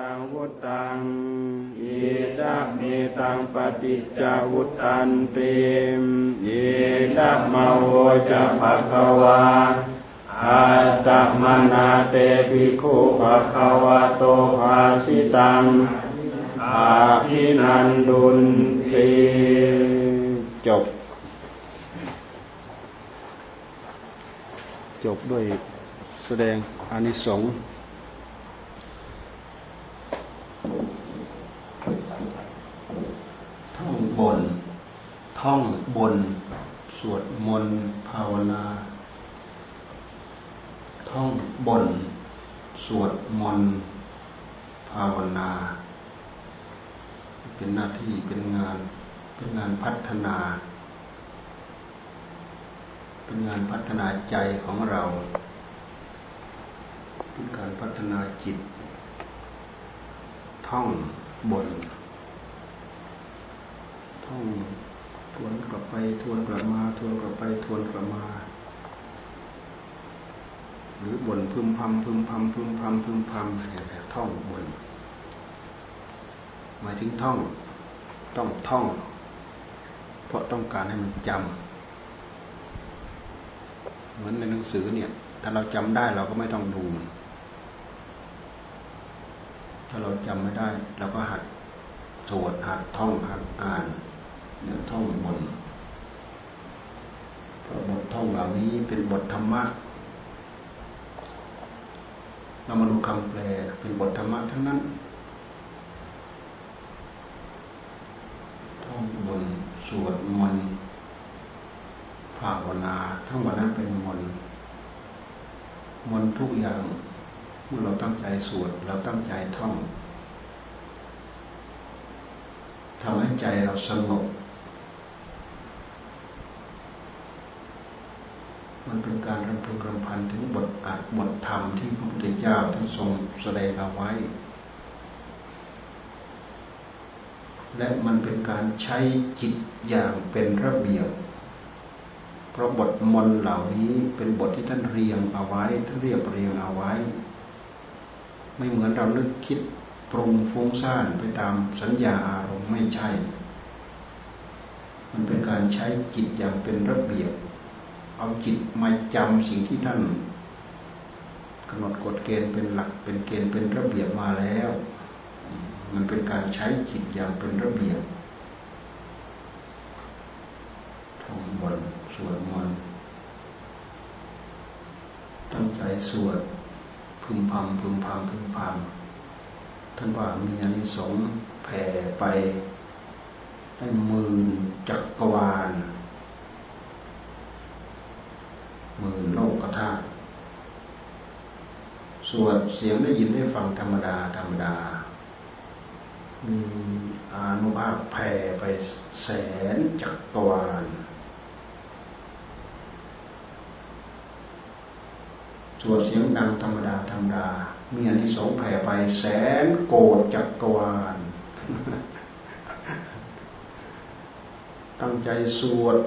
ตังวุตังอิดะเมตังปฏิจจวุตันติอิดะมโวจะภะคะวาอาตมนาเตปิคุภะคะวะโตภาสิตังอาภินันดุนติจบ จบด้วยแสดงอานิสงส์ ท่อง บน ท่องบน สวดมนต์ภาวนา ท่องบน สวดมนต์ภาวนา เป็นหน้าที่เป็นงาน เป็นงานพัฒนา เป็นงานพัฒนาใจของเราเป็นการพัฒนาจิต ท่องบน ท่องทวนกลับไปทวนกลับมา ทวนกลับไปทวนกลับมา หรือบ่นพึมพำพึมพำพึมพำพึมพำอย่างแต่ท่องบ่นหมายถึงท่อง ต้องท่อง เพราะต้องการให้มันจำเหมือนในหนังสือเนี่ย ถ้าเราจำได้เราก็ไม่ต้องดูมันถ้าเราจำไม่ได้เราก็หัดสวดหัดท่องหัดอ่าน ท่องบนเพราะบทท่องเหล่านี้เป็นบทธรรมะเรามาดูคำแปลเป็นบทธรรมะทั้งนั้น ท่องบนสวดมนต์ภาวนาทั้งหมดนั้นเป็นมนต์มนต์ทุกอย่างเมื่อเราตั้งใจสวดเราตั้งใจท่องทำให้ใจเราสงบ มันเป็นการรำพึงรำพันถึงบทอัดบทธรรมที่พระพุทธเจ้าท่านทรงแสดงเอาไว้ และมันเป็นการใช้จิตอย่างเป็นระเบียบ เพราะบทมนเหล่านี้เป็นบทที่ท่านเรียงเอาไว้ท่านเรียบเรียงเอาไว้ ไม่เหมือนเรานึกคิดปรุงฟุ้งซ่านไปตามสัญญาอารมณ์ไม่ใช่ มันเป็นการใช้จิตอย่างเป็นระเบียบ เอาจิตมาจำสิ่งที่ท่านกำหนดกฎเกณฑ์เป็นหลักเป็นเกณฑ์เป็นระเบียบมาแล้ว มันเป็นการใช้จิตอย่างเป็นระเบียบท่องบนสวดมนต์ตั้งใจสวดพึมพำพึมพำพึมพำท่านว่ามีอานิสงส์แผ่ไปให้หมื่นจักรวาลห มื่นโลกธาตุสวดเสียงได้ยินได้ฟังธรรมดา ธรรมดา มีอานุภาพแผ่ไปแสนจักรวาลสวดเสียงดังธรรมดา ธรรมดา มีอานิสงส์แผ่ไปแสนโกดจักรวาล ตั้งใจสวด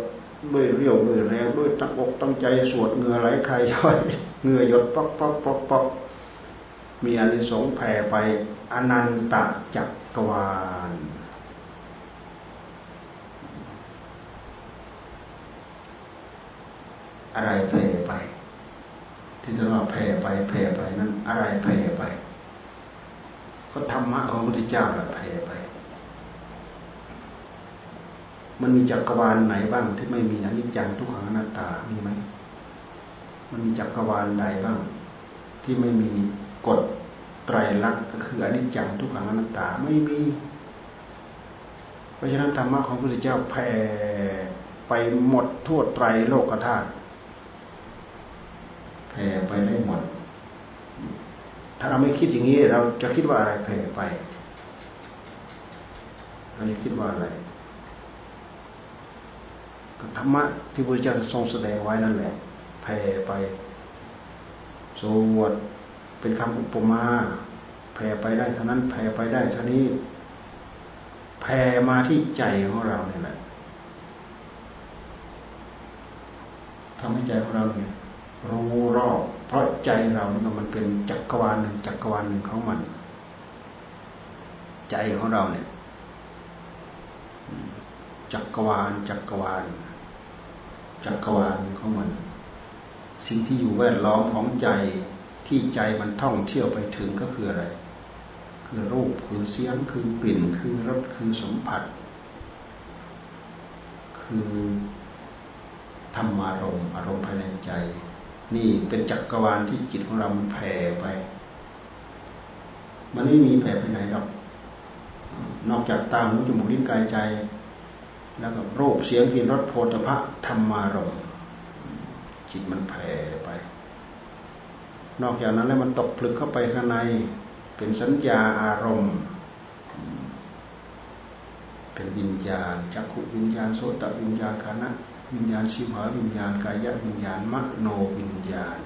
ด้วยเรี่ยวด้วยแรงด้วยตั้งอกตั้งใจสวดเงื่อไหลใครย่อยเงื่อหยดป๊อกป๊อกป๊อกป๊อกมีอนิสงส์แผ่ไปอนันตจักรวาลอะไรแผ่ไป ที่จะว่าแผ่ไปแผ่ไปนั้น อะไรแผ่ไป ก็ธรรมะของพระพุทธเจ้าแหละแผ่ไป มันมีจักรวาลไหนบ้างที่ไม่มีอนิจจังทุกขังอนัตตา มีไหม มันมีจักรวาลใดบ้าง ที่ไม่มีกฎไตรลักษณ์ก็คืออนิจจังทุกขังอนัตตาไม่มี เพราะฉะนั้นธรรมะของพระพุทธเจ้าแผ่ไปหมดทั่วไตรโลกธาตุแผ่ไปได้หมด ถ้าเราไม่คิดอย่างนี้ เราจะคิดว่าอะไรแผ่ไปเราจะคิดว่าอะไร ธรรมะที่พระเจ้าทรงแสดงไว้นั่นแหละแผ่ไปสวดเป็นคำอุปมาแผ่ไปได้เท่านั้นแผ่ไปได้เท่านี้แผ่มาที่ใจของเราเนี่ยแหละทำให้ใจของเราเนี่ยรู้รอบเพราะใจเราเนี่ยมันเป็นจักรวาลหนึ่งจักรวาลหนึ่งของมัน ใจของเราเนี่ยจักรวาลจักรวาล จักรวาลของมัน สิ่งที่อยู่แวดล้อมของใจที่ใจมันท่องเที่ยวไปถึงก็คืออะไร คือรูปคือเสียงคือกลิ่น คือรสคือสัมผัส คือธรรมารมอารมณ์ภายในใจ นี่เป็นจักรวาลที่จิตของเรามันแผ่ไป มันไม่มีแผ่ไปไหนหรอกนอกจากตาหูจมูกลิ้นกายใจ แล้วก็รูปเสียงกลิ่นรสโผฏฐะธรรมารมจิตมันแผ่ไป นอกจากนั้นแล้วมันตกผลึกเข้าไปข้างใน เป็นสัญญาอารมณ์ เป็นวิญญาณจักขุวิญญาณโสตวิญญาณคานะวิญญาณชิวหาวิญญาณกายะวิญญาณมโนวิญญาณ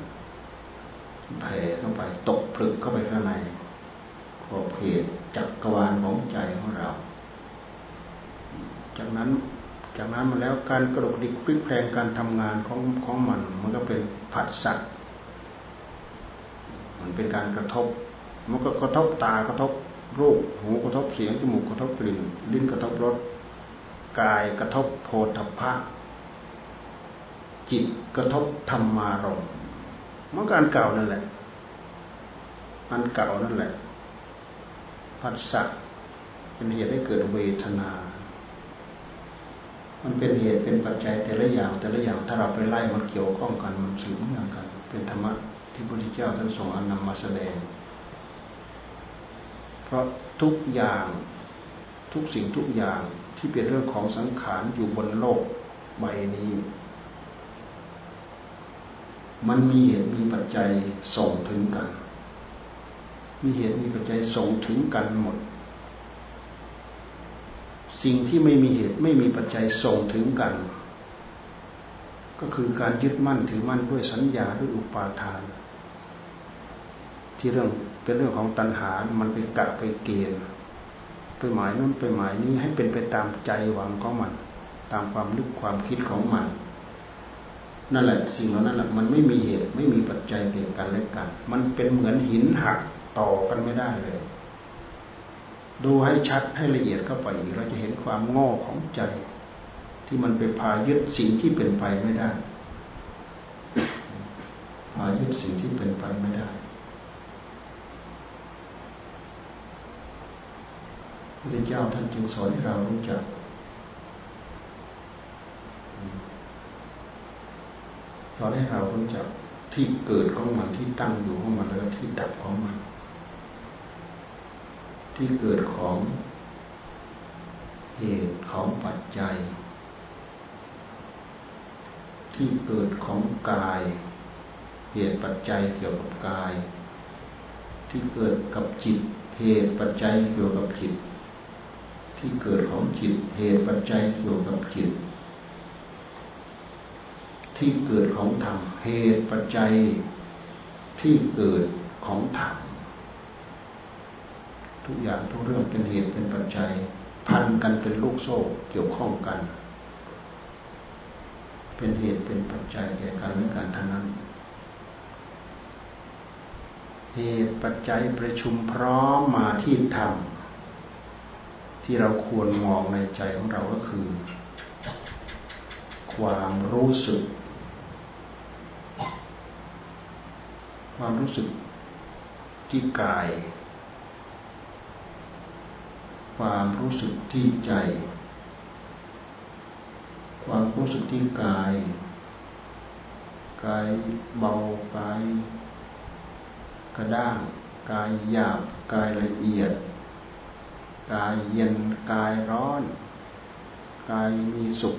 แผ่เข้าไปตกผลึกเข้าไปข้างในขอบเขตจักรวาลของใจของเรา จากนั้นจากนั้นมาแล้วการกระดกดิกพลิกแพลงการทำงานของของมัน มันก็เป็นผัสสะมันเป็นการกระทบ มันก็กระทบตากระทบรูปหูกระทบเสียงจมูกกระทบกลิ่น ลิ้นกระทบรสกายกระทบโพธพะจิตกระทบธรรมารมมันการเก่านั่นแหละอันเก่านั่นแหละผัสสะเป็นเหตุให้เกิดเวทนา มันเป็นเหตุเป็นปัจจัยแต่ละอย่างแต่ละอย่างถ้าเราไปไล่มันเกี่ยวข้องกันมันสืบเนื่องกัน เป็นธรรมะที่พระพุทธเจ้าท่านทรงอนนำมาแสดง เพราะทุกอย่างทุกสิ่งทุกอย่างที่เป็นเรื่องของสังขารอยู่บนโลกใบนี้ มันมีเหตุมีปัจจัยส่งถึงกัน มีเหตุมีปัจจัยส่งถึงกันหมด สิ่งที่ไม่มีเหตุไม่มีปัจจัยส่งถึงกัน ก็คือการยึดมั่นถือมั่นด้วยสัญญาด้วยอุปาทาน ที่เรื่องเป็นเรื่องของตัณหา มันไปกะไปเกณฑ์ไปหมายนู้นไปหมายนี้ให้เป็นไปตามใจหวังของมัน ตามความนึกความคิดของมัน นั่นแหละสิ่งเหล่านั้นแหละมันไม่มีเหตุไม่มีปัจจัยเกี่ยวกันและกัน มันเป็นเหมือนหินหักต่อกันไม่ได้เลย ดูให้ชัดให้ละเอียดเข้าไปอีกเราจะเห็นความโง่ของใจ ที่มันไปพายึดสิ่งที่เป็นไปไม่ได้พายึดสิ่งที่เป็นไปไม่ได้พระเจ้าท่านจึงสอนให้เรารู้จัก สอนให้เรารู้จักที่เกิดของมันที่ตั้งอยู่ของมันแล้วที่ดับของมัน ที่เกิดของเหตุของปัจจัย ที่เกิดของกาย เหตุปัจจัยเกี่ยวกับกาย ที่เกิดกับจิต เหตุปัจจัยเกี่ยวกับจิต ที่เกิดของจิต เหตุปัจจัยเกี่ยวกับจิต ที่เกิดของธรรมเหตุปัจจัยที่เกิดของธรรม ทุกอย่างทุกเรื่องเป็นเหตุเป็นปัจจัย พันกันเป็นลูกโซ่เกี่ยวข้องกัน เป็นเหตุเป็นปัจจัยแก่กันและกันทั้งนั้น เหตุปัจจัยประชุมพร้อมมาที่ธรรมที่เราควรมองในใจของเราก็คือ ความรู้สึก ความรู้สึกที่กาย ความรู้สึกที่ใจ ความรู้สึกที่กาย กายเบากายกระด้าง กายหยาบ กายละเอียด กายเย็น กายร้อน กายมีสุข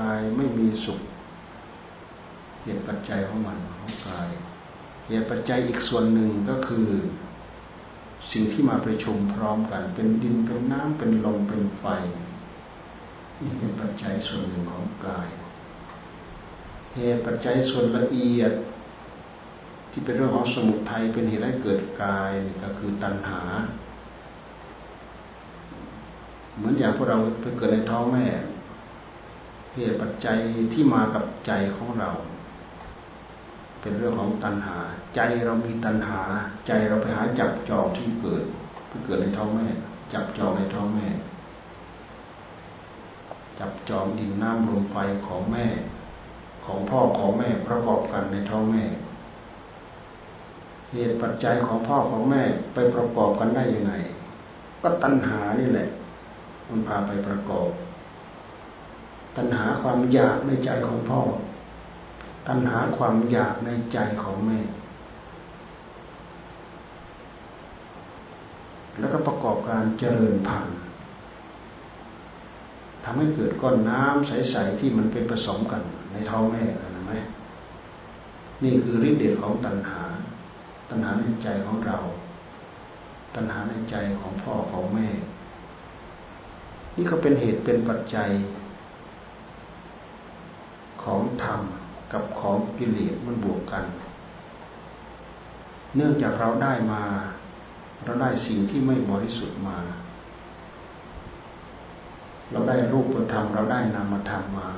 กายไม่มีสุข เหตุปัจจัยของมันของกาย เหตุปัจจัยอีกส่วนหนึ่งก็คือ สิ่งที่มาประชุมพร้อมกัน เป็นดินเป็นน้ำเป็นลมเป็นไฟนี่เป็นปัจจัยส่วนหนึ่งของกายเหตุปัจจัยส่วนละเอียด ที่เป็นเรื่องของสมุทัยเป็นเหตุให้เกิดกายนี่ก็คือตัณหา เหมือนอย่างพวกเราไปเกิดในท้องแม่เหตุปัจจัยที่มากับใจของเรา เป็นเรื่องของตัณหา ใจเรามีตัณหา ใจเราไปหาจับจองที่เกิดไปเกิดในท้องแม่จจับจองในท้องแม่ จับจองดินน้ำลมไฟของแม่ ของพ่อของแม่ประกอบกันในท้องแม่ เหตุปัจจัยของพ่อของแม่ไปประกอบกันได้ยังไง ก็ตัณหานี่แหละ มันพาไปประกอบ ตัณหาความอยากในใจของพ่อตัณหาความอยากในใจของแม่ แล้วก็ประกอบการเจริญพันธุ์ทำให้เกิดก้อนน้ำใสๆที่มันเป็นผสมกันในท้องแม่นะไหมนี่คือฤทธิ์เดชของตัณหา ตัณหาในใจของเรา ตัณหาในใจของพ่อของแม่ นี่ก็เป็นเหตุเป็นปัจจัย ของธรรมกับของกิเลสมันบวกกัน เนื่องจากเราได้มา เราได้สิ่งที่ไม่บริสุทธิ์มา เราได้รูปธรรม เราได้นามธรรมมา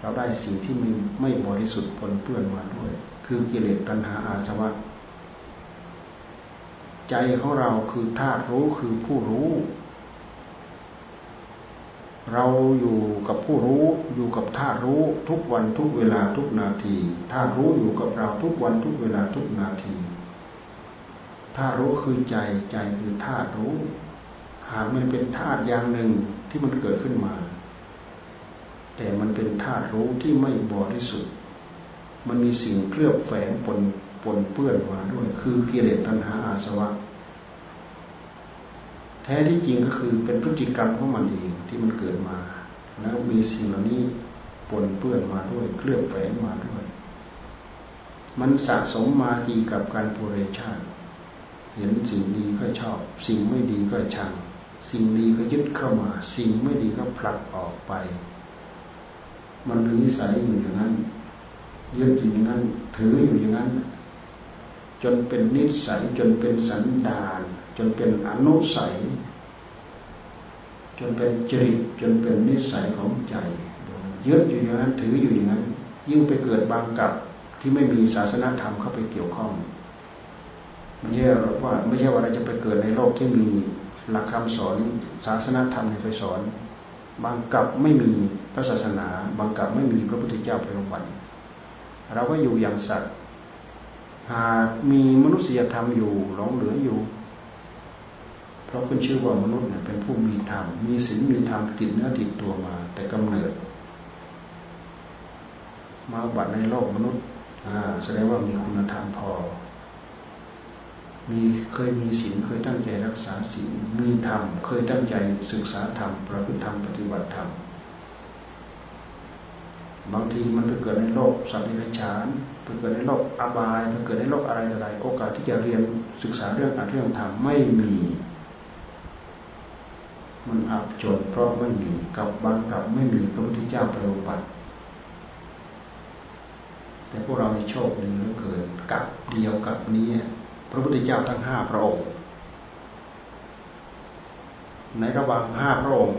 เราได้สิ่งที่ไม่ไม่บริสุทธิ์ปนเปื้อนมาด้วย คือกิเลสตัณหาอาสวะใจของเราคือธาตุรู้คือผู้รู้ เราอยู่กับผู้รู้อยู่กับธาตุรู้ทุกวันทุกเวลาทุกนาทีธาตุรู้อยู่กับเราทุกวันทุกเวลาทุกนาที ธาตุรู้คือใจใจคือธาตุรู้ หากมันเป็นธาตุอย่างหนึ่งที่มันเกิดขึ้นมา แต่มันเป็นธาตุรู้ที่ไม่บริสุทธิ์ มันมีสิ่งเคลือบแฝงปนปนเปื้อนมาด้วย คือกิเลสตัณหาอาสวะ แท้ที่จริงก็คือเป็นพฤติกรรมของมันเองที่มันเกิดมา แล้วมีสิ่งเหล่านี้ปนเปื้อนมาด้วย เคลือบแฝงมาด้วย มันสะสมมากี่กับการปุเรชาติ เห็นสิ่งดีก็ชอบ สิ่งไม่ดีก็ชัง สิ่งดีก็ยึดเข้ามา สิ่งไม่ดีก็ผลักออกไป มันเป็นนิสัยอยู่อย่างนั้นยึดอยู่อย่างนั้น ถืออยู่อย่างนั้น จนเป็นนิสัยจนเป็นสันดาน จนเป็นอนุสัย จนเป็นจริตจนเป็นนิสัยของใจยึดอยู่อย่างนั้นถืออยู่อย่างนั้น ยิ่งไปเกิดบางกับที่ไม่มีศาสนธรรมเข้าไปเกี่ยวข้อง ไม่ใช่ว่าไม่ใช่ว่าเราจะไปเกิดในโลกที่มีหลักคำสอนศาสนาธรรมไปสอน บางกับไม่มีพระศาสนา บางกับไม่มีพระพุทธเจ้าไปรบันเราก็อยู่อย่างสัตว์ หากมีมนุษยธรรมอยู่หลงเหลืออยู่ เพราะคุณชื่อว่ามนุษย์เนี่ยเป็นผู้มีธรรม มีศีลมีธรรมติดเนื้อติดตัวมา แต่กำเนิด มาบัตในโลกมนุษย์แสดงว่ามีคุณธรรมพอ มีเคยมีศีลเคยตั้งใจรักษาศีลมีธรรมเคยตั้งใจศึกษาธรรมประพฤติธรรมปฏิบัติธรรมบางทีมันไปเกิดในโลกสัตว์ในฉานไปเกิดในโลกอบายไปเกิดในโลกอะไรอะไรโอกาสที่จะเรียนศึกษาเรื่องอารเรื่องธรรมไม่มี มันอับจนเพราะไม่มีกับบางกับไม่มีพระพุทธเจ้าประบัติแต่พวกเราในโชคดีเหลือเกินกับเดียวกับนี้ ระพุทธเจ้าทั้งห้าพระองค์ ในระหว่างห้าพระองค์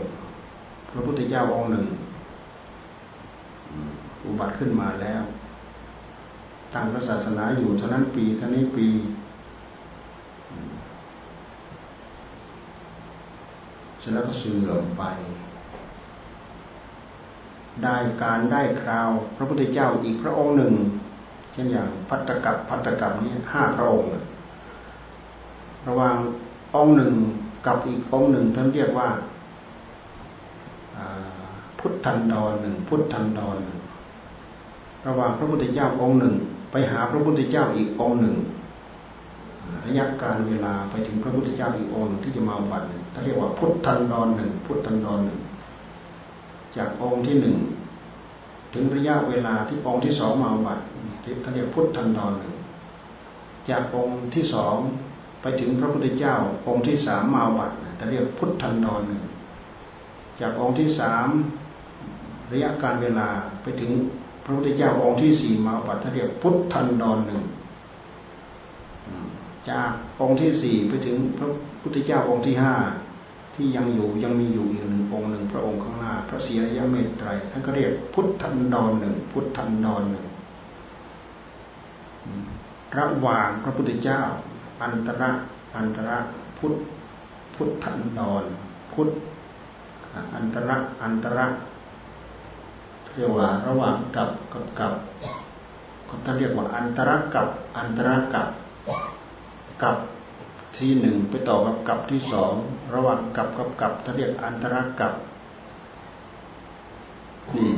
พระพุทธเจ้าองค์หนึ่ง อุบัติขึ้นมาแล้วตั้งพระศาสนาอยู่เท่านั้นปีเท่านี้ปี เสร็จแล้วก็เสื่อมไป ได้การได้คราว พระพุทธเจ้าอีกพระองค์หนึ่งเช่นอย่างพัตตกับพัตตกับนี้ห้าพระองค์ ระหว่างองค์หนึ่งกับอีกองค์หนึ่งท่านเรียกว่าพุทธันดรหนึ่งพุทธันดรหนึ่งระหว่างพระพุทธเจ้าองค์หนึ่ง ไปหาพระพุทธเจ้าอีกองค์หนึ่งระยะการเวลาไปถึงพระพุทธเจ้าอีกองค์ที่จะมาบัตรท่านเรียกว่าพุทธันดรหนึ่งพุทธันดรหนึ่งจากองค์ที่หนึ่งถึงระยะเวลาที่องค์ที่สองมาบัตรท่านเรียกพุทธันดรหนึ่งจากองค์ที่สอง ไปถึงพระพุทธเจ้า องค์ที่สามมาบัตจะเรียกพุทธันดรหนึ่งจากองค์ที่สามระยะการเวลาไปถึงพระพุทธเจ้าองค์ที่สี่มาบัตจะเรียกพุทธันดรหนึ่งจากองค์ที่สี่ไปถึงพระพุทธเจ้าองค์ที่ห้าที่ยังอยู่ยังมีอยู่อีกหนึ่งองค์หนึ่งพระองค์ข้างหน้า พระศรีอริยเมตไตรท่านก็เรียกพุทธันดรหนึ่งพุทธันดรหนึ่งระหว่างพระพุทธเจ้า อันตระอันตระพุทธพุทธันดรพุทธอันตรอันตรเรียกว่าระหว่างกับกับกับเขาท่านเรียกว่าอันตรกับอันตรกับกับที่หนึ่งไปต่อกับกับที่สองระหว่างกับกับกับท่านเรียกอันตรกับนี่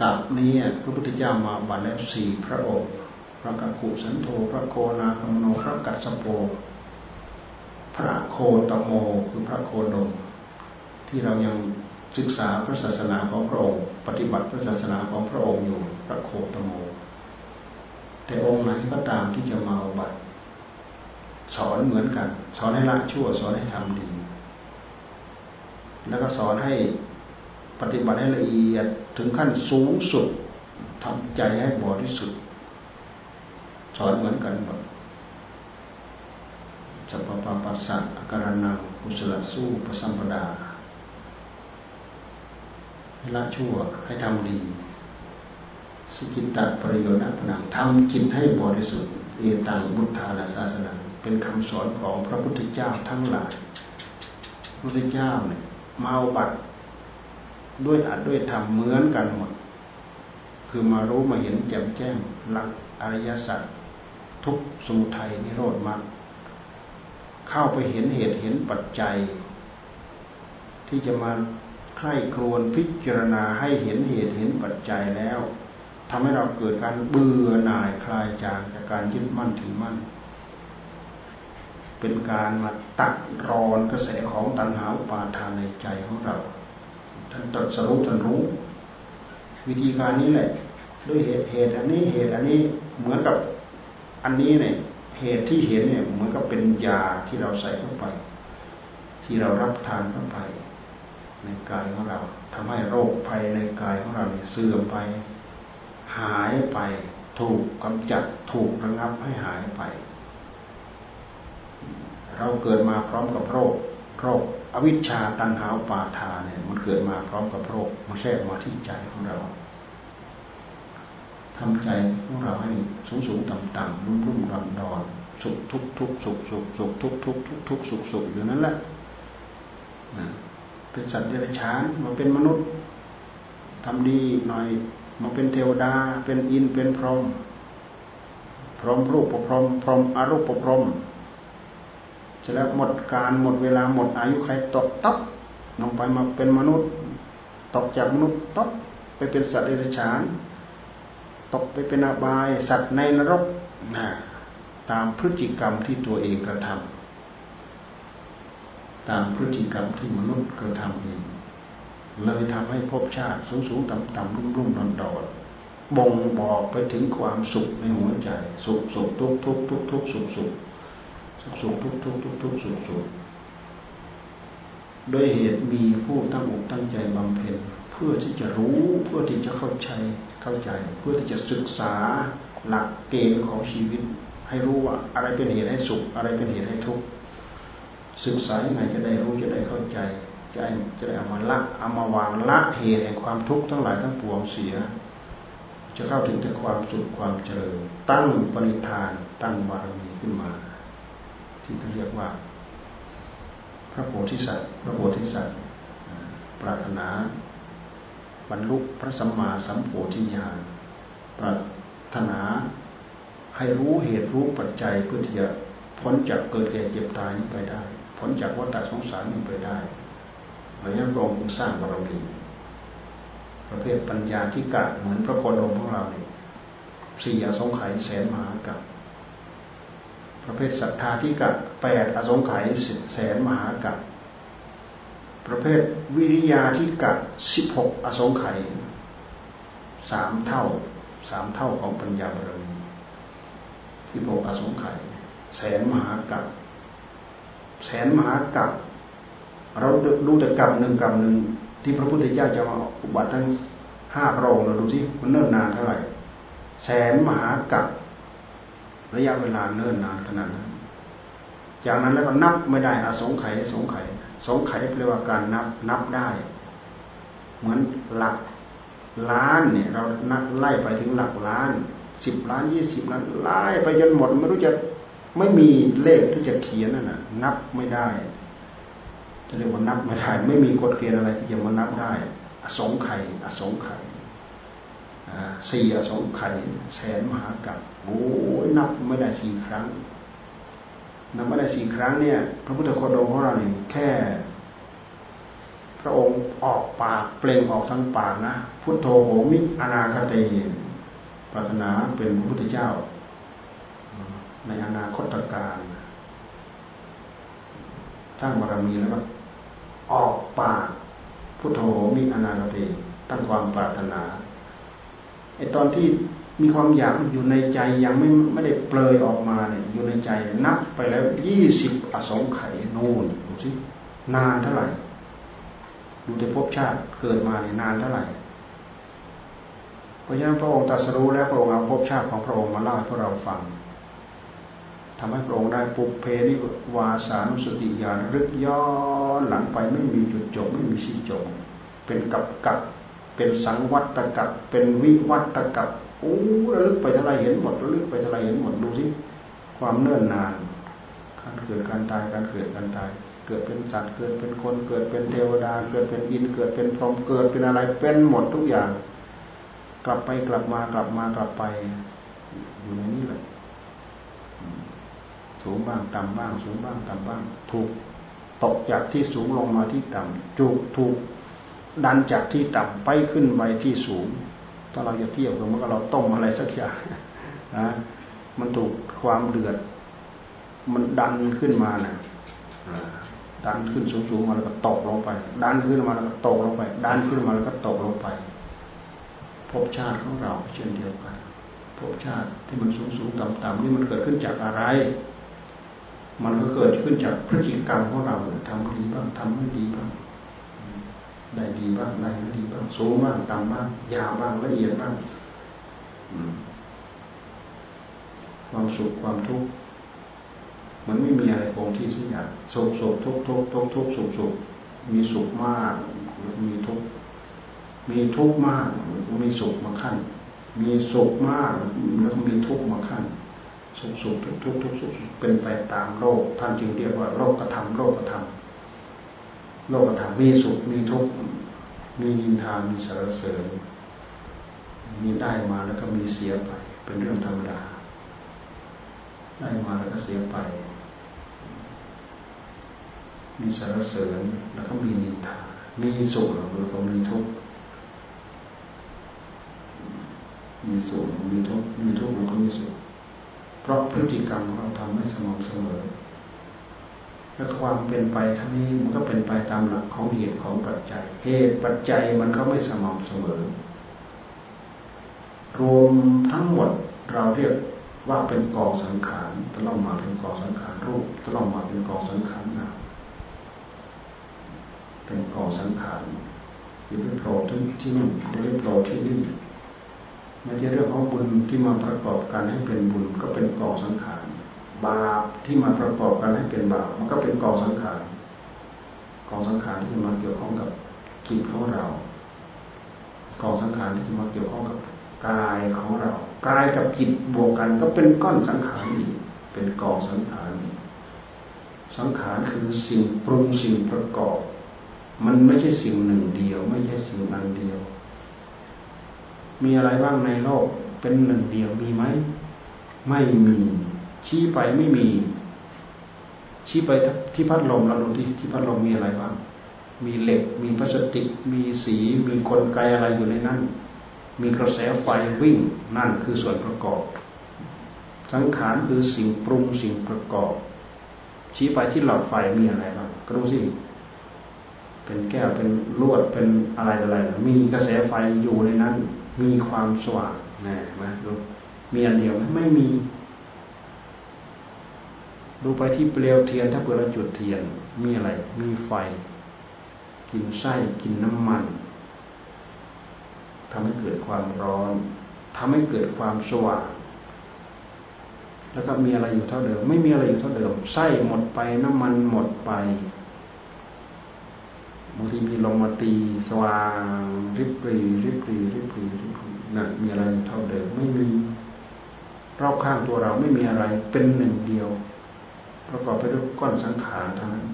กับนี้พระพุทธเจ้ามาบัตรแล้วสี่พระองค์ พระกักุสันโธพระโคนาคมโนพระกัสสโปพระโคตโมคือพระโคดม ที่เรายังศึกษาพระศาสนาของพระองค์ ปฏิบัติพระศาสนาของพระองค์อยู่พระโคตโม แต่องค์ไหนก็ตามที่จะมาบัติสอนเหมือนกัน สอนให้ละชั่วสอนให้ทำดี แล้วก็สอนให้ปฏิบัติให้ละเอียดถึงขั้นสูงสุดทำใจให้บริสุทธิ์ สอนเหมือนกันหมดสัพพะปัสสะอาการนังกุศลสู้ประสัมปดาให้ละชั่วให้ทำดีสกิตะประโยชน์พนังทำจิตให้บริสุทธิ์เอตังบุตธาลาศาสนาเป็นคำสอนของพระพุทธเจ้าทั้งหลายพระพุทธเจ้าเนี่ยมาบัตด้วยอัดด้วยธรรมเหมือนกันหมด คือมารู้มาเห็นแจ่มแจ้งหลักอริยสัจ ทุกสมุทัยนิโรธมรรคเข้าไปเห็นเหตุเห็นปัจจัย ที่จะมาใคร่ครวญพิจารณาให้เห็นเหตุเห็นปัจจัยแล้วทำให้เราเกิดการเบื่อหน่ายคลายจากจากการยึดมั่นถือมั่น เป็นการมาตัดรอนกระแสของตัณหาปาทานในใจของเรา ท่านตรัสรู้ท่านรู้ วิธีการนี้แหละ ด้วยเหตุเหตุอันนี้เหตุอันนี้เหมือนกับ อันนี้เนี่ยเหตุที่เห็นเนี่ยเหมือนกับเป็นยาที่เราใส่เข้าไป ที่เรารับทานเข้าไป ในกายของเราทำให้โรคภัยในกายของเราเนี่ยเสื่อมไป หายไปถูกกำจัดถูกระงับให้หายไป เราเกิดมาพร้อมกับโรค โรค อวิชชาตันหาปาทาเนี่ยมันเกิดมาพร้อมกับโรคมันแทรกมาที่ใจของเรา ทำใจของเราให้สูงสูงต่ำต่ำรุ่มรุ่มดอนดอนสุขทุกทุกสุขสุขสุขทุกทุกทุกทุกสุขสุขอยู่นั่นแหละเป็นสัตว์เดรัจฉานมาเป็นมนุษย์ทำดีหน่อยมาเป็นเทวดา เป็นอินเป็นพรหมพรหมรูปประพรหมพรหมอารูปประพรหมเสร็จแล้วหมดการหมดเวลาหมดอายุใครตกตับลงไปมาเป็นมนุษย์ ตกจากมนุษย์ตกไปเป็นสัตว์เดรัจฉาน ตกไปเป็นอบาย สัตว์ในนรกนะตามพฤติกรรมที่ตัวเองกระทำตามพฤติกรรมที่มนุษย์กระทำเองเลยทำให้ภพชาติสูงสูงต่ำต่ำรุ่มรุ่มดอนดอนบ่งบอกไปถึงความสุขในหัวใจ สุขสุขทุกทุกทุกทุกสุขสุขสุขสุขทุกทุกทุกทุกสุขสุขโดยเหตุมีผู้ตั้งอกตั้งใจบำเพ็ญเพื่อที่จะรู้เพื่อที่จะเข้าใจ เข้าใจ เพื่อที่จะศึกษาหลักเกณฑ์ของชีวิต ให้รู้ว่าอะไรเป็นเหตุให้สุข อะไรเป็นเหตุให้ทุกข์ศึกษาอย่างไรจะได้รู้จะได้เข้าใจจะจะได้เอามาละเอามาวางละเหตุแห่งความทุกข์ทั้งหลายทั้งปวงเสีย จะเข้าถึงแต่ความสุขความเจริญตั้งปณิธาน ตั้งบารมีขึ้นมา ที่เขาเรียกว่า พระโพธิสัตว์พระโพธิสัตว์ปรารถนา บรรลุพระสัมมาสัมโพธิญาณปรารถนาให้รู้เหตุรู้ปัจจัยเพื่อที่จะพ้นจากเกิดแก่เจ็บตายนี้ไปได้ พ้นจากวัฏสงสารนี้ไปได้พระยะพระองค์สร้างบารมีประเภทปัญญาที่กะเหมือนพระโคดมของเราเนี่ยสี่อสงไขยแสนมหากับประเภทศรัทธาที่กะแปดอสงไขยแสนมหากับ ประเภทวิริยาที่กะสิบหกอสงไขยสามเท่าสามเท่าของปัญญาบารมีสิบหกอสงไขยแสนมหากับแสนมหากับเราดูแต่กรรมหนึ่งกรรมหนึ่งที่พระพุทธเจ้าจะมาอุบัติทั้งห้าพระองค์เราดูสิมันเนิ่นนานเท่าไหร่แสนมหากัประยะเวลาเนิ่นนานขนาดนั้น จากนั้นแล้วก็นับไม่ได้อสงไขยสงไขย สงไขยแปลว่าการนับนับได้ เหมือนหลักล้านเนี่ยเรานับไล่ไปถึงหลักล้านสิบล้านยี่สิบล้านไล่ไปจนหมดไม่รู้จะไม่มีเลขที่จะเขียนนั่นน่ะนับไม่ได้จะเรียกว่านับไม่ได้ไม่มีกฎเกณฑ์อะไรที่จะมานับได้ อสงไข่อสงไข่สี่อสงไข่แสนมหากัปโอ้ยนับไม่ได้สี่ครั้ง นับม่ได้สี่ครั้งเนี่ย พระพุทธโคดมของเราเนี่ยแค่ พระองค์ออกปากเปล่งออกทั้งปากนะ พุทโธโหมิอนาคเตปรารถนาเป็นพระพุทธเจ้า ในอนาคตการสร้างบารมีแล้วก็ออกปากพุทโธมิอนาคเตตั้งความปรารถนาไอตอนที่ มีความอยากอยู่ในใจยังไม่ไม่ได้เปลยออกมาเนี่ยอยู่ในใจนับไปแล้วยี่สิบอสงไขยนู่นดูสินานเท่าไหร่ดูแต่ภพชาติเกิดมาเนี่ยนานเท่าไหร่เพราะฉะนั้นพระองค์ตรัสรู้แล้วพระองค์เอาภพชาติของพระองค์มาเล่าให้พวกเราฟังทำให้พระองค์ได้ปุเพนิวาสานุสติญาณรึกย้อนหลังไปไม่มีจุดจบไม่มีสิ้นจบเป็นกับกับเป็นสังวัตกับเป็นวิวัตกับ โอ้ระลึกไปเท่าไรเห็นหมดระลึกไปเท่าไรเห็นหมดดูสิความเนิ่นนาน การเกิดการตายการเกิดการตาย เกิดเป็นสัตว์เกิดเป็นคนเกิดเป็นเทวดา เกิดเป็นอินเกิดเป็นพรหมเกิดเป็นอะไรเป็นหมดทุกอย่าง กลับไปกลับมากลับมากลับไป อยู่ในนี้แหละสูงบ้างต่ำบ้าง สูงบ้างต่ำบ้าง ถูกตกจากที่สูงลงมาที่ต่ำจุกถูกดันจากที่ต่ำไปขึ้นไปที่สูง ถ้าเราจะเทียบกับมันก็เราต้มอะไรสักอย่างนะมันถูกความเดือด มันดันขึ้นมานะดันขึ้นสูงๆมาแล้วก็ตกลงไป ดันขึ้นมาแล้วก็ตกลงไป ดันขึ้นมาแล้วก็ตกลงไปภพชาติของเราเช่นเดียวกันภพชาติที่มันสูงสูงต่ำต่ำนี่มันเกิดขึ้นจากอะไร มันก็เกิดขึ้นจากพฤติกรรมของเราทำดีบ้างทำไม่ดีบ้าง ได้ดีบ้างได้ไม่ดีบ้างสูงบ้างต่ำบ้างยาวบ้างละเอียดบ้างความสุขความทุกข์มันไม่มีอะไรคงที่สักอย่างสุขสุขทุกทุกทุกทุกสุขสุขมีสุขมากหรือมีทุกข์มีทุกข์มากแล้วก็มีสุขมาขั้น มีสุขมากแล้วก็มีทุกข์มาขั้นสุขสุขทุกทุกทุกสุขเป็นไปตามโลกท่านจึงเรียกว่าโลกกระทำโลกกระทำ โลกธรรมมีสุขมีทุกข์มีนินทามีสารเสริญมีได้มาแล้วก็มีเสียไป เป็นเรื่องธรรมดา ได้มาแล้วก็เสียไป มีสารเสริญแล้วก็มีนินทา มีสุขแล้วก็มีทุกข์มีสุขมีทุกข์มีทุกข์แล้วก็มีสุขเพราะพฤติกรรมของเราทำไม่สม่ำเสมอ แล้วความเป็นไปทั้งนี้มันก็เป็นไปตามหลักของเหตุของปัจจัย เหตุปัจจัยมันก็ไม่สม่ำเสมอ รวมทั้งหมดเราเรียกว่าเป็นกองสังขารตลอดมาเป็นกองสังขารรูปตลอดมาเป็นกองสังขารนามเป็นกองสังขารอย่าไปโผล่ที่ที่นู่นอย่าไปโผล่ที่นี่ไม่ใช่เรื่องของบุญที่มาประกอบกันให้เป็นบุญก็เป็นกองสังขาร บาปที่มาประกอบกันให้เป็นบาปมันก็เป็นกองสังขารกองสังขารที่มาเกี่ยวข้องกับกิจของเรากองสังขารที่มาเกี่ยวข้องกับกายของเรากายกับจิตบวกกันก็เป็นก้อนสังขารนี่เป็นกองสังขารสังขารคือสิ่งปรุงสิ่งประกอบ มันไม่ใช่สิ่งหนึ่งเดียว ไม่ใช่สิ่งอันเดียว มีอะไรบ้างในโลกเป็นหนึ่งเดียวมีไหมไม่มี ชี้ไปไม่มี ชี้ไปที่พัดลมเราดูที่ที่พัดลมมีอะไรบ้างมีเหล็ก มีพลาสติก มีสี มีกลไกอะไรอยู่ในนั้น มีกระแสไฟวิ่ง นั่นคือส่วนประกอบ สังขารคือสิ่งปรุงสิ่งประกอบ ชี้ไปที่หลอดไฟมีอะไรบ้างก็รู้สิ เป็นแก้ว เป็นลวด เป็นอะไรอะไร มีกระแสไฟอยู่ในนั้น มีความสว่างนะไหมดูมีอันเดียวไหมไม่มี ดูไปที่เปลวเทียน ถ้าเปิดเราจุดเทียน มีอะไร มีไฟ กินไส้กินน้ำมันทำให้เกิดความร้อนทำให้เกิดความสว่างแล้วก็มีอะไรอยู่เท่าเดิม ไม่มีอะไรอยู่เท่าเดิมไส้หมดไปน้ำมันหมดไปบางทีมีลมมาตีสว่างริบรีริบรีริบรีริบรีนั่นมีอะไรเท่าเดิม ไม่มีรอบข้างตัวเราไม่มีอะไร เป็นหนึ่งเดียว ประกอบไปด้วยก้อนสังขารเท่านั้น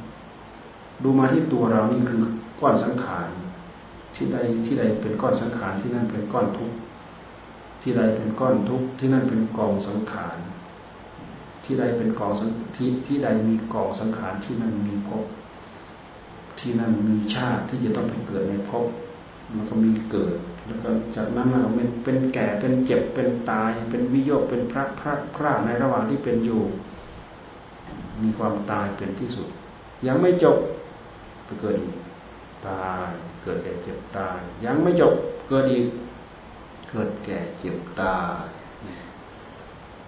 ดูมาที่ตัวเรานี่คือก้อนสังขารที่ใดที่ใดเป็นก้อนสังขารที่นั่นเป็นก้อนทุกข์ที่ใดเป็นก้อนทุกข์ที่นั่นเป็นกองสังขารที่ใดเป็นกองที่ที่ใดมีกองสังขารที่นั่นมีภพที่นั่นมีชาติที่จะต้องไปเกิดในภพมันก็มีเกิด แล้วก็จากนั้นเราเป็นเป็นแก่เป็นเจ็บเป็นตาย เป็นวิโยคเป็นพระพระพระในระหว่างที่เป็นอยู่ มีความตายเป็นที่สุด ยังไม่จบไปเกิดอีกตายเกิดแก่เจ็บตาย ยังไม่จบเกิดอีกเกิดแก่เจ็บตาย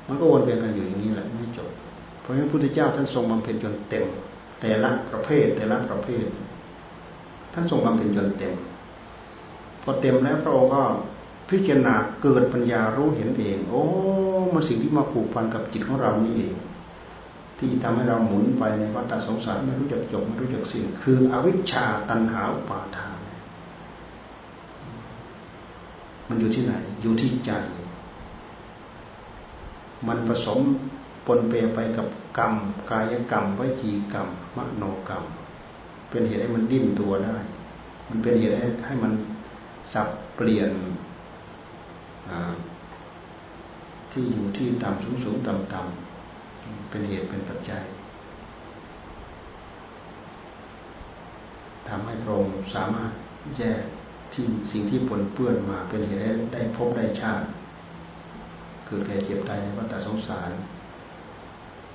มันก็วนเวียนกันอยู่อย่างนี้แหละไม่จบ เพราะฉะนั้นพุทธเจ้าท่านทรงบำเพ็ญจนเต็ม แต่ละประเภทแต่ละประเภท ท่านทรงบำเพ็ญจนเต็ม พอเต็มแล้วพระองค์ก็พิจารณาเกิดปัญญารู้เห็นเอง โอ้มันสิ่งที่มาผูกพันกับจิตของเรานี่เอง ที่ทำให้เราหมุนไปในวัฏสงสารไม่รู้จักจบไม่รู้จักสิ้นคืออวิชชาตันหาปาทานมันอยู่ที่ไหน อยู่ที่ใจ มันผสมปนเปไปกับกรรม กายกรรมวิจีกรรมมโนกรรม เป็นเหตุให้มันดิ้นตัวได้ มันเป็นเหตุให้ให้มันสับเปลี่ยนที่อยู่ที่ต่ำสูงสูงต่ำต่ำ เป็นเหตุเป็นปัจจัยทำให้พระองค์สามารถแยกที่สิ่งที่ปนเปื้อนมาเป็นเหตุให้ได้พบได้ชาติเกิดแก่เจ็บตายในวัฏสงสาร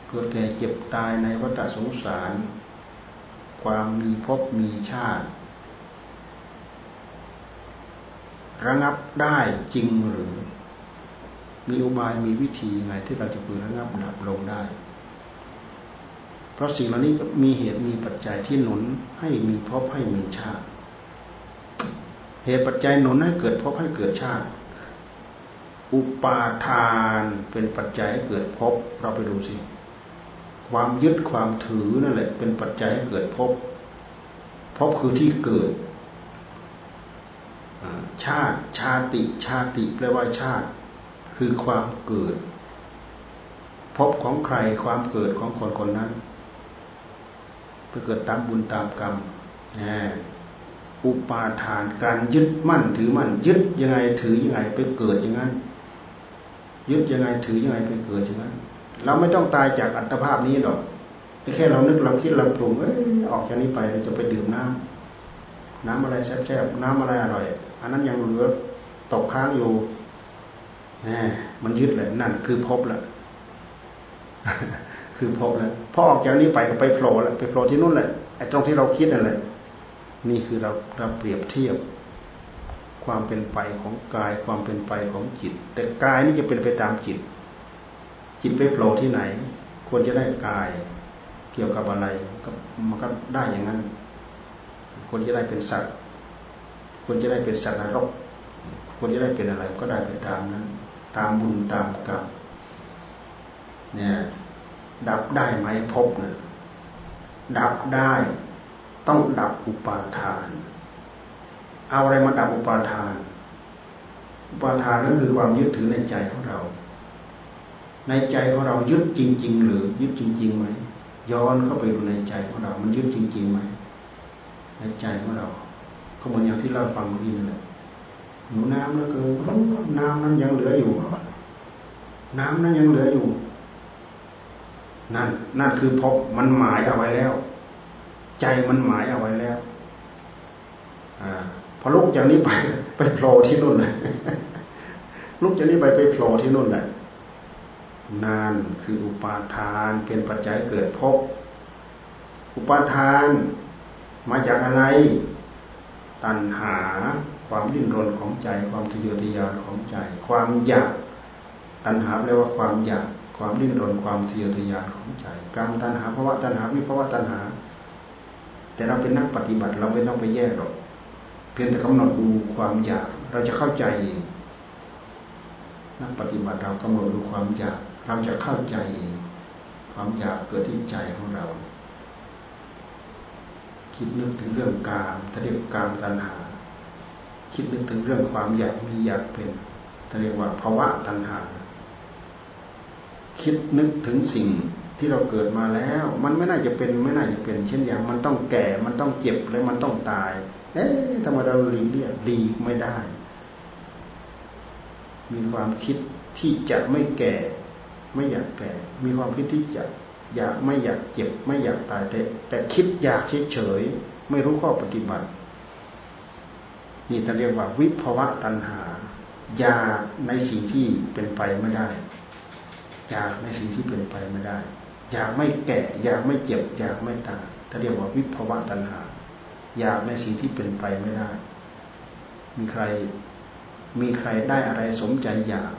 เกิดแก่เจ็บตายในวัฏสงสาร ความมีภพมีชาติ ระงับได้จริงหรือ มีอุบายมีวิธีไงที่เราจะพึงระงับดับลงได้ เพราะสิ่งเหล่านี้มีเหตุมีปัจจัยที่หนุนให้มีภพให้มีชาติ เหตุปัจจัยหนุนให้เกิดภพให้เกิดชาติ อุปาทานเป็นปัจจัยให้เกิดภพเราไปดูสิความยึดความถือนั่นแหละ เป็นปัจจัยให้เกิดภพภพคือที่เกิดชาติชาติ ชาติแปลว่าชาติ คือความเกิดภพของใครความเกิดของคนคนนั้นไปเกิดตามบุญตามกรรมอุปาทานการยึดมั่นถือมั่นยึดยังไงถือยังไงไปเกิดอย่างนั้นยึดยังไงถือยังไงไปเกิดอย่างนั้นเราไม่ต้องตายจากอัตภาพนี้หรอกแค่เรานึกเราคิดเราปรุงเอ้ยออกจากนี้ไปเราจะไปดื่มน้ำน้ำอะไรแซ่บๆน้ำอะไรอร่อย อันนั้นยังเหลือตกค้างอยู่ มันยึดเลยนั่น คือพบแหละคือพบแล้วพอออกจากนี้ไปก็ไปโผล่แล้วไปโผล่ที่นู่นแหละไอ้ตรงที่เราคิดนั่นแหละนี่คือเราเราเปรียบเทียบ ความเป็นไปของกาย ความเป็นไปของจิต แต่กายนี่จะเป็นไปตามจิต จิตไปโผล่ที่ไหน ควรจะได้กาย เกี่ยวกับอะไรก็มันก็ได้อย่างนั้นควรจะได้เป็นสัตว์ควรจะได้เป็นสัตว์นรกควรจะได้เป็นอะไรก็ได้ไปตามนั้น ตามบุญตามกรรมเนี่ยดับได้ไหมพบเนี่ยดับได้ ต้องดับอุปาทาน เอาอะไรมาดับอุปาทาน อุปาทานก็คือความยึดถือในใจของเรา ในใจของเรายึดจริง ๆ หรือยึดจริงๆไหมย้อนเข้าไปดูในใจของเรา มันยึดจริงๆไหมในใจของเรา ก็เหมือนอย่างที่เราฟังเมื่อกี้นั่นแหละ หนูน้ำแล้วคือน้ำนั้นยังเหลืออยู่ น้ำนั้นยังเหลืออยู่ นั่นนั่นคือพบมันหมายเอาไว้แล้ว ใจมันหมายเอาไว้แล้วอพอลุกจากนี้ไปไปโผล่ที่นู่นเลยลุกจากนี้ไปไปโผล่ที่นู่นแหละนานคืออุปาทานเป็นปัจจัยเกิดภพอุปาทานมาจากอะไร ตัณหา ความดิ้นรนของใจ ความทะเยอทะยานของใจ ความอยากตัณหาแปลว่าความอยากความดิ้นรนความทะเยอทะยานของใจกรรตัณหาภาวะตัณหาวิภาวะตัณหา แต่เราเป็นนักปฏิบัติเราไม่ต้องไปแยกหรอกเพียงแต่กำหนดดูความอยากเราจะเข้าใจเองนักปฏิบัติเรากำหนดดูความอยาก เราจะเข้าใจเองความอยากเกิดที่ใจของเรา คิดนึกถึงเรื่องกามถ้าเรียกกามตัณหา คิดนึกถึงเรื่องความอยากมีอยากเป็นเรียกว่าภาวะตัณหา คิดนึกถึงสิ่งที่เราเกิดมาแล้ว มันไม่น่าจะเป็นไม่น่าจะเป็น เช่นอย่างมันต้องแก่ มันต้องเจ็บและมันต้องตาย เอ๊ะทำไมเราหลีกเลี่ยงดีไม่ได้ มีความคิดที่จะไม่แก่ ไม่อยากแก่ มีความคิดที่จะอยากไม่อยากเจ็บ ไม่อยากตายแต่แต่คิดอยากเฉยๆไม่รู้ข้อปฏิบัติ นี่จะเรียกว่าวิภวะตัณหา อยากในสิ่งที่เป็นไปไม่ได้ อยากในสิ่งที่เป็นไปไม่ได้ อยากไม่แก่ อยากไม่เจ็บ อยากไม่ตายถ้าเรียกว่าวิภวะตัณหา อยากในสิ่งที่เป็นไปไม่ได้ มีใคร มีใครได้อะไรสมใจอยาก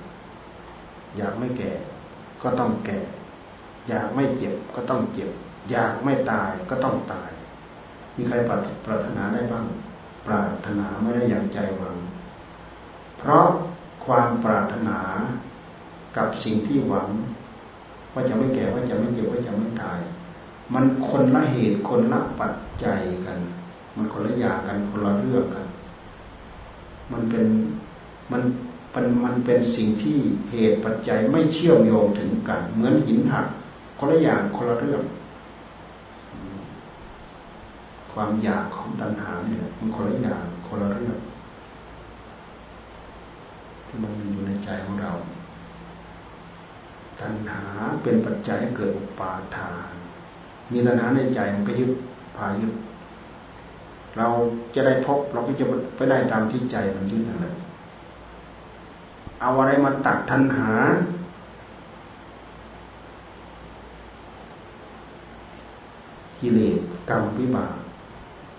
อยากไม่แก่ ก็ต้องแก่ อยากไม่เจ็บ ก็ต้องเจ็บ อยากไม่ตายก็ต้องตาย มีใครปรารถนาได้บ้าง ปรารถนาไม่ได้อย่างใจหวัง เพราะความปรารถนากับสิ่งที่หวัง ว่าจะไม่แก่ว่าจะไม่เจ็บว่าจะไม่ตาย มันคนละเหตุคนละปัจจัยกัน มันคนละอย่างกันคนละเรื่องกัน มันเป็นมันมันมันเป็นสิ่งที่เหตุปัจจัยไม่เชื่อมโยงถึงกัน เหมือนหินหักคนละอย่างคนละเรื่อง ความอยากของตัณหาเนี่ยมันคนละอย่างคนละเรื่องที่มันมีอยู่ในใจของเรา ตัณหาเป็นปัจจัยให้เกิดอุปาทาน มีตัณหาในใจมันก็ยึดพายึดเราจะได้พบเราก็จะไปได้ตามที่ใจมันยึดนั่นแหละเอาอะไรมาตัดตัณหา กิเลสกรรมวิบาก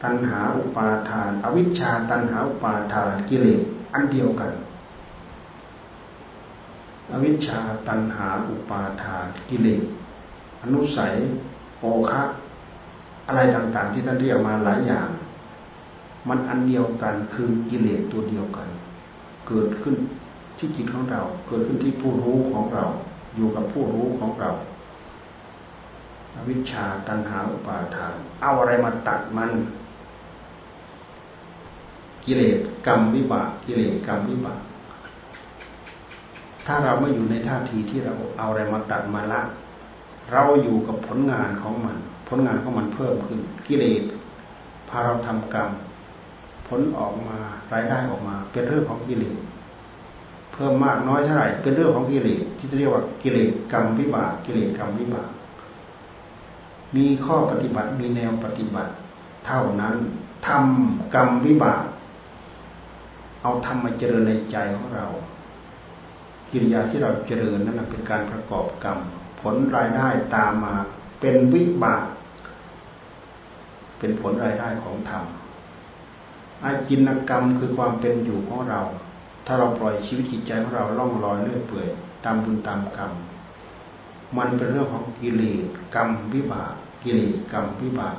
ตัณหาอุปาทาน อวิชชาตัณหาอุปาทานกิเลสอันเดียวกัน อวิชชาตัณหาอุปาทานกิเลสอนุสัยโอคะอะไรต่างๆ ที่ท่านเรียกมาหลายอย่าง มันอันเดียวกันคือกิเลสตัวเดียวกัน เกิดขึ้นที่จิตของเรา เกิดขึ้นที่ผู้รู้ของเรา อยู่กับผู้รู้ของเราอวิชชาตัณหาอุปาทาน เอาอะไรมาตัดมัน กิเลสกรรมวิบากกิเลสกรรมวิบากถ้าเราไม่อยู่ในท่าทีที่เราเอาอะไรมาตัดมาละ เราอยู่กับผลงานของมัน ผลงานของมันเพิ่มขึ้น กิเลสพาเราทำกรรม ผลออกมารายได้ออกมา เป็นเรื่องของกิเลสเพิ่มมากน้อยเท่าไหร่เป็นเรื่องของกิเลสที่จะเรียกว่ากิเลสกรรมวิบากกิเลสกรรมวิบาก มีข้อปฏิบัติมีแนวปฏิบัติ เท่านั้นทำกรรมวิบาก เอาธรรมมาเจริญในใจของเรา กิริยาที่เราเจริญนั้นเป็นการประกอบกรรม ผลรายได้ตามมาเป็นวิบาก เป็นผลรายได้ของธรรมอาจินกรรมคือความเป็นอยู่ของเรา ถ้าเราปล่อยชีวิตจิตใจของเราล่องลอยเลื่อยเปื่อยตามบุญตามกรรม มันเป็นเรื่องของกิเลสกรรมวิบาก กิเลสกรรมวิบาก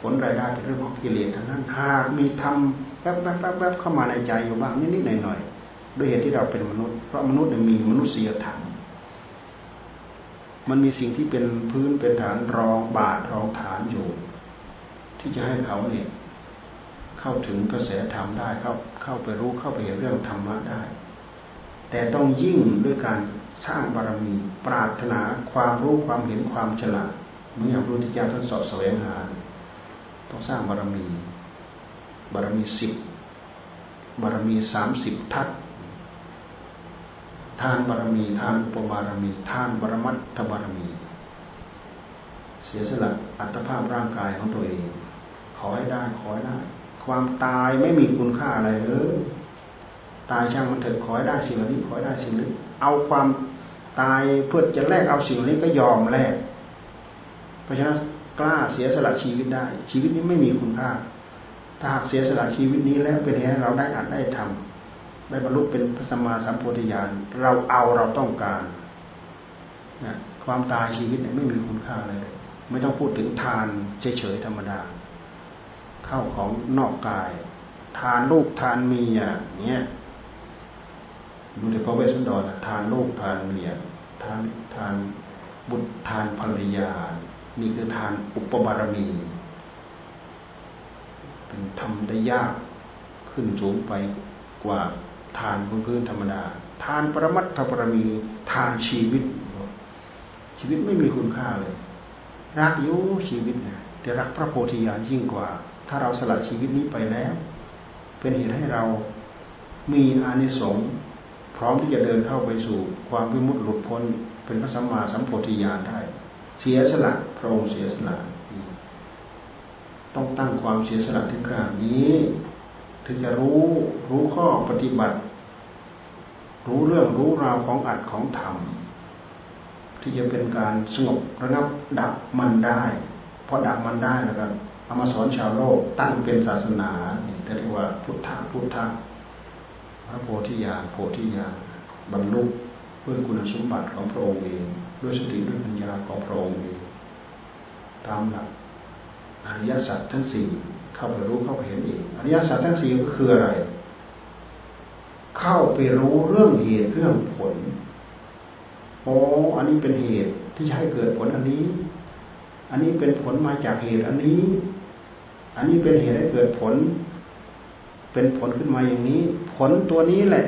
ผลรายได้เป็นเรื่องของกิเลสทั้งนั้นหากมีธรรม แวบแวบแวบแวบเข้ามาในใจอยู่บ้างนิดๆหน่อยๆด้วยเหตุที่เราเป็นมนุษย์ เพราะมนุษย์มีมนุษยธรรมมันมีสิ่งที่เป็นพื้นเป็นฐานรองบาทรองฐานอยู่ ที่จะให้เขาเนี่ยเข้าถึงกระแสธรรมได้เข้าเข้าไปรู้เข้าไปเห็นเรื่องธรรมะได้ แต่ต้องยิ่งด้วยการสร้างบารมี ปรารถนาความรู้ความเห็นความฉลาดเมื่ออย่างพระพุทธเจ้าท่านสอบแสวงหา ต้องสร้างบารมี บารมีสิบบารมีสามสิบทัศทานบารมีทานปบารมี ทานบารมัตถบารมี เสียสละอัตภาพร่างกายของตัวเอง ขอให้ได้ขอให้ได้ ความตายไม่มีคุณค่าอะไรเลยตายช่างมันเถิดขอให้ได้สิ่งนี้ขอให้ได้สิ่งนี้เอาความตายเพื่อจะแลกเอาสิ่งนี้ก็ยอมแลกเพราะฉะนั้นกล้าเสียสละชีวิตได้ ชีวิตนี้ไม่มีคุณค่า ถ้าหากเสียสละชีวิตนี้แล้วเป็นเหตุเราได้อัดได้ทำได้บรรลุเป็นพระสัมมาสัมโพธิญาณเราเอาเราต้องการนะความตายชีวิตเนี่ยไม่มีคุณค่าเลย ไม่ต้องพูดถึงทานเฉยๆธรรมดา เข้าของนอกกาย ทานลูกทานเมียเนี้ยดูแต่พระเวสสันดรทานลูกทานเมียทานทานบุตรทานภรรยา นี่คือทานอุปบารมี เป็นทำได้ยากขึ้นสูงไปกว่าทานพื้นธรรมดา ทานปรมัตถปรมีทานชีวิต ชีวิตไม่มีคุณค่าเลย รักอยู่ชีวิตไงแต่รักพระโพธิญาณยิ่งกว่า ถ้าเราสละชีวิตนี้ไปแล้ว เป็นเหตุให้เรามีอานิสงส์พร้อมที่จะเดินเข้าไปสู่ความวิมุตติหลุดพ้น เป็นพระสัมมาสัมโพธิญาณได้ เสียสละพระองค์เสียสละ ต้องตั้งความเสียสละถึงขนาดนี้ ถึงจะรู้รู้ข้อปฏิบัติ รู้เรื่องรู้ราวของอัดของธรรม ที่จะเป็นการสงบระงับดับมันได้ เพอดับมันได้แล้วก็เอามาสอนชาวโลกตั้งเป็นศาสนาเรียกว่าพุทธะพุทธะพระโพธิญาณโพธิญาณบรรลุด้วยคุณสมบัติของพระองค์เอง ด้วยสติด้วยปัญญาของพระองค์เองตามหลัก อริยสัจทั้งสี่เข้าไปรู้เข้าไปเห็นเองอริยสัจทั้งสี่ก็คืออะไร เข้าไปรู้เรื่องเหตุเรื่องผลโอ้อันนี้เป็นเหตุที่จะให้เกิดผลอันนี้ อันนี้เป็นผลมาจากเหตุอันนี้ อันนี้เป็นเหตุให้เกิดผล เป็นผลขึ้นมาอย่างนี้ ผลตัวนี้แหละ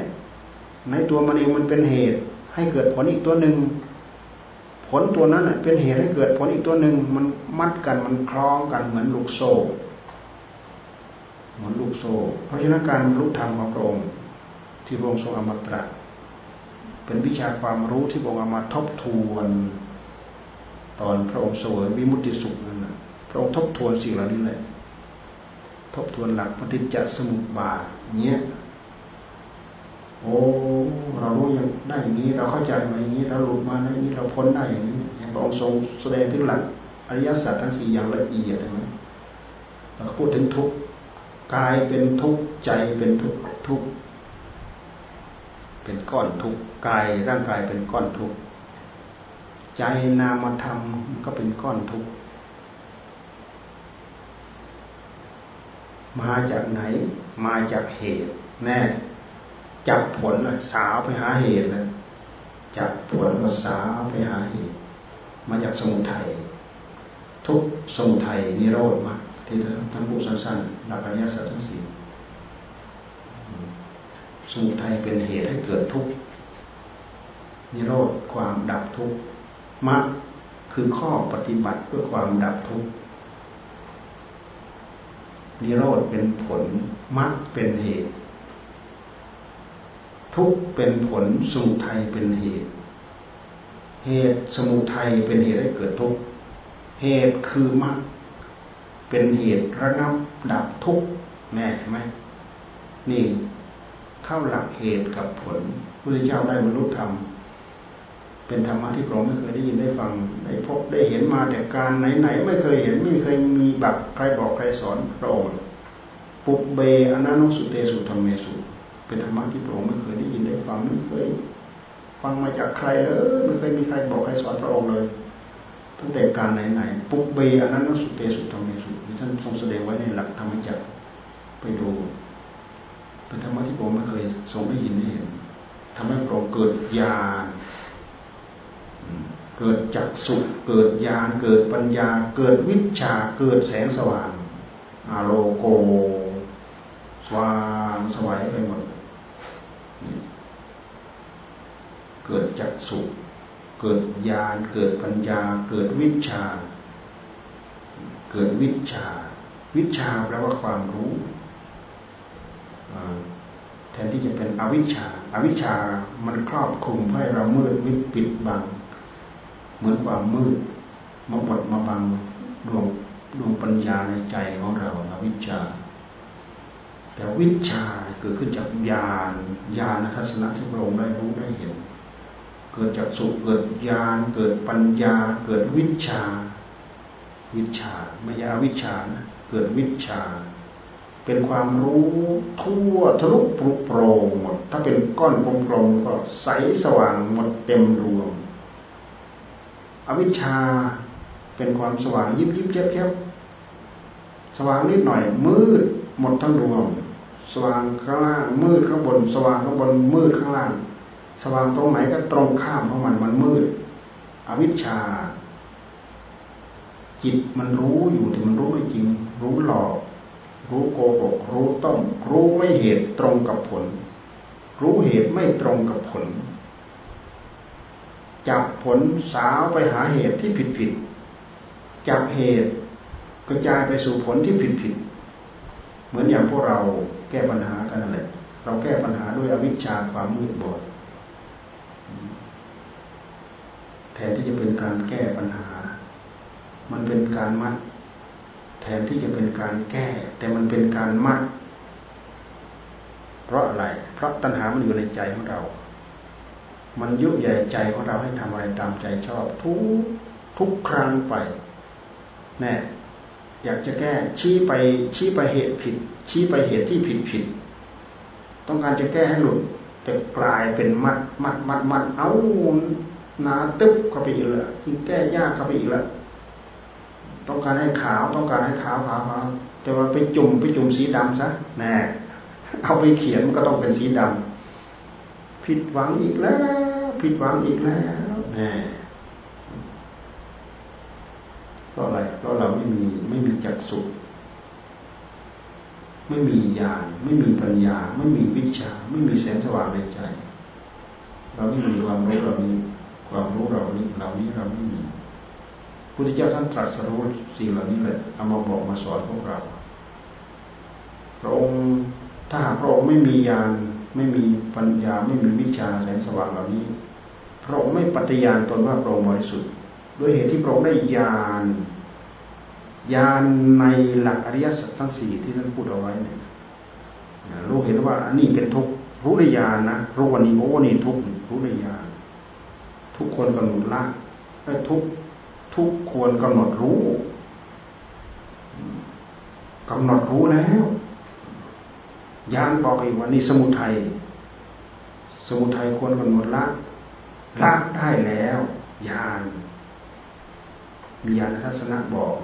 ในตัวมันเองมันเป็นเหตุ ให้เกิดผลอีกตัวหนึ่ง ผลตัวนั้นเป็นเหตุให้เกิดผลอีกตัวหนึ่งมันมัดกันมันคล้องกันเหมือนลูกโซ่เหมือนลูกโซ่ เพราะฉะนั้นการรู้ธรรมของพระองค์ที่พระองค์ทรงอมตะเป็นวิชาความรู้ที่พระองค์เอามาทบทวน ตอนพระองค์เสวยวิมุตติสุขนั่นนะพระองค์ทบทวนสิ่งเหล่านี้เลยทบทวนหลักปฏิจจสมุปบาทเนี้ย โอ้เรารู้ยังได้อย่างนี้ เราเข้าใจมาอย่างนี้ เราหลุดมาได้อย่างนี้เราพ้นได้อย่างนี้องพระองค์ทรงแสดงถึงหลักอริยสัจทั้งสี่อย่างละเอียดใช่ไหมเราพูดถึงทุกกายเป็นทุกใจเป็นทุกทุกเป็นก้อนทุกกายร่างกายเป็นก้อนทุกใจนามธรรมก็เป็นก้อนทุกมาจากไหน มาจากเหตุ แน่ จับผลสาวไปหาเหตุนะจับผลก็สาวไปหาเหตุมาจากสมุทัยทุกสมุทัยนิโรธมาที่ท่านพูดสั้นๆหลักอริยสัจทั้งสี่สมุทัยเป็นเหตุให้เกิดทุกข์นิโรธความดับทุกข์มรรคคือข้อปฏิบัติเพื่อความดับทุกข์นิโรธเป็นผลมรรคเป็นเหตุ ทุกเป็นผลสมุทัยเป็นเหตุ เหตุสมุทัยเป็นเหตุให้เกิดทุกเหตุคือมรรคเป็นเหตุระงับดับทุกแน่ไหมนี่เข้าหลักเหตุกับผลพระเจ้าได้บรรลุธรรม เป็นธรรมะที่พระองไม่เคยได้ยินได้ฟังได้พบได้เห็นมาแต่การไหนๆไม่เคยเห็นไม่เคยมีแบบใครบอกใครสอนพระองค์ปุบเบอนันุสุเตสุธรรมเมสุ เป็นธรรมะที่พระองค์ไม่เคยได้ยินได้ฟังไม่เคยฟังมาจากใครเลยไม่เคยมีใครบอกใครสอนพระองค์เลยตั้งแต่การไหนๆปุ๊บเบอันนั้นสุเตสุธรรมเมสุที่ท่านทรงแสดงไว้ในหลักธรรมจักรไปดูเป็นธรรมะที่ผมไม่เคยทรงได้ยินได้เห็นทำให้เราเกิดญาณเกิดจักสุขเกิดญาณเกิดปัญญา เกิดวิชาเกิดแสงสว่างอาโลโกสว่างสวัยไปหมด เกิดจักสุเกิดญาณเกิดปัญญา เกิดวิชา เกิดวิชา วิชาแปลว่าความรู้แทนที่จะเป็นอวิชชาอาวิชชามันครอบคลุมให้เรามืดมิดปิดบัง เหมือนความมืดมาบดมาบังดวงดวงปัญญาในใจของเราอวิชชา แต่วิชา เกิดขึ้นจากญาณญาณทัศนะที่พระองค์ได้รู้ได้เห็น เกิดจากสุขเกิดญาณเกิดปัญญา เกิดวิชา วิชาไม่ใช่อวิชานะเกิดวิชา เป็นความรู้ทั่วทะลุปรุโปรงหมดถ้าเป็นก้อนกลมๆก็ใสสว่างหมดเต็มดวงอวิชชาเป็นความสว่างยิบยิบเย็บเย็บสว่างนิดหน่อยมืดหมดทั้งดวง สว่างข้างล่างมืดข้างบน สว่างข้างบนมืดข้างล่าง สว่างตรงไหนก็ตรงข้ามของมันมันมืด อวิชชา จิตมันรู้อยู่แต่มันรู้ไม่จริง รู้หลอก รู้โกหกรู้ต้มรู้ไม่เหตุตรงกับผล รู้เหตุไม่ตรงกับผลจับผผลสาวไปหาเหตุที่ผิดผิดจับเหตุกระจายไปสู่ผลที่ผิดผิดเหมือนอย่างพวกเรา แก้ปัญหากันนั่นแหละเราแก้ปัญหาด้วยอวิชชาความมืดบอดแทนที่จะเป็นการแก้ปัญหา มันเป็นการมัด แทนที่จะเป็นการแก้ แต่มันเป็นการมัด เพราะอะไร เพราะตัณหามันอยู่ในใจของเรา มันยุบใหญ่ใจของเราให้ทำอะไรตามใจชอบ ทุกทุกครั้งไป แน่ อยากจะแก้ชี้ไปชี้ไปเหตุผิด ชี้ไปเหตุที่ผิดผิด ต้องการจะแก้ให้หลุดจะกลายเป็นมัดมัดมัดมัดเอาหนาตึ๊บเข้าไปอีกแล้วยิ่งแก้ยากเข้าไปอีกแล้วต้องการให้ขาวต้องการให้ขาวขาวขาวแต่ว่าไปจุ่มไปจุ่มสีดำซะแน่เอาไปเขียนมันก็ต้องเป็นสีดำผิดหวังอีกแล้ว ผิดหวังอีกแล้วแน่ เพราะอะไร เพราะเราไม่มีไม่มีจักสุไม่มีญาณไม่มีปัญญา ไม่มีวิชา ไม่มีแสงสว่างในใจ เราไม่มีความรู้เรานี้ความรู้เรานี้เรานี้เราไม่มีพุทธเจ้าท่านตรัสรู้สิ่งเหล่านี้เลยเอามาบอกมาสอนพวกเราพระองค์ถ้าหากพระองค์ไม่มีญาณไม่มีปัญญา ไม่มีวิชาแสงสว่างเหล่านี้พระองค์ไม่ปฏิญาณตนว่าพระองค์บริสุทธิ์ ด้วยเหตุที่พระองค์ได้ญาณญาณในหลักอริยสัจทั้งสี่ที่ท่านพูดเอาไว้เนี่ยรู้เห็นว่าอันนี้เป็นทุกรู้ได้ญาณนะรู้วันนี้โอ้นี่ทุกรู้ได้ญาณทุกคนกำหนดละทุกทุกควรกำหนดรู้กำหนดรู้แล้วญาณบอกอีกว่านี่สมุทัยสมุทัยควรกำหนดละละได้แล้วญาณ ญาณทัศนะบอก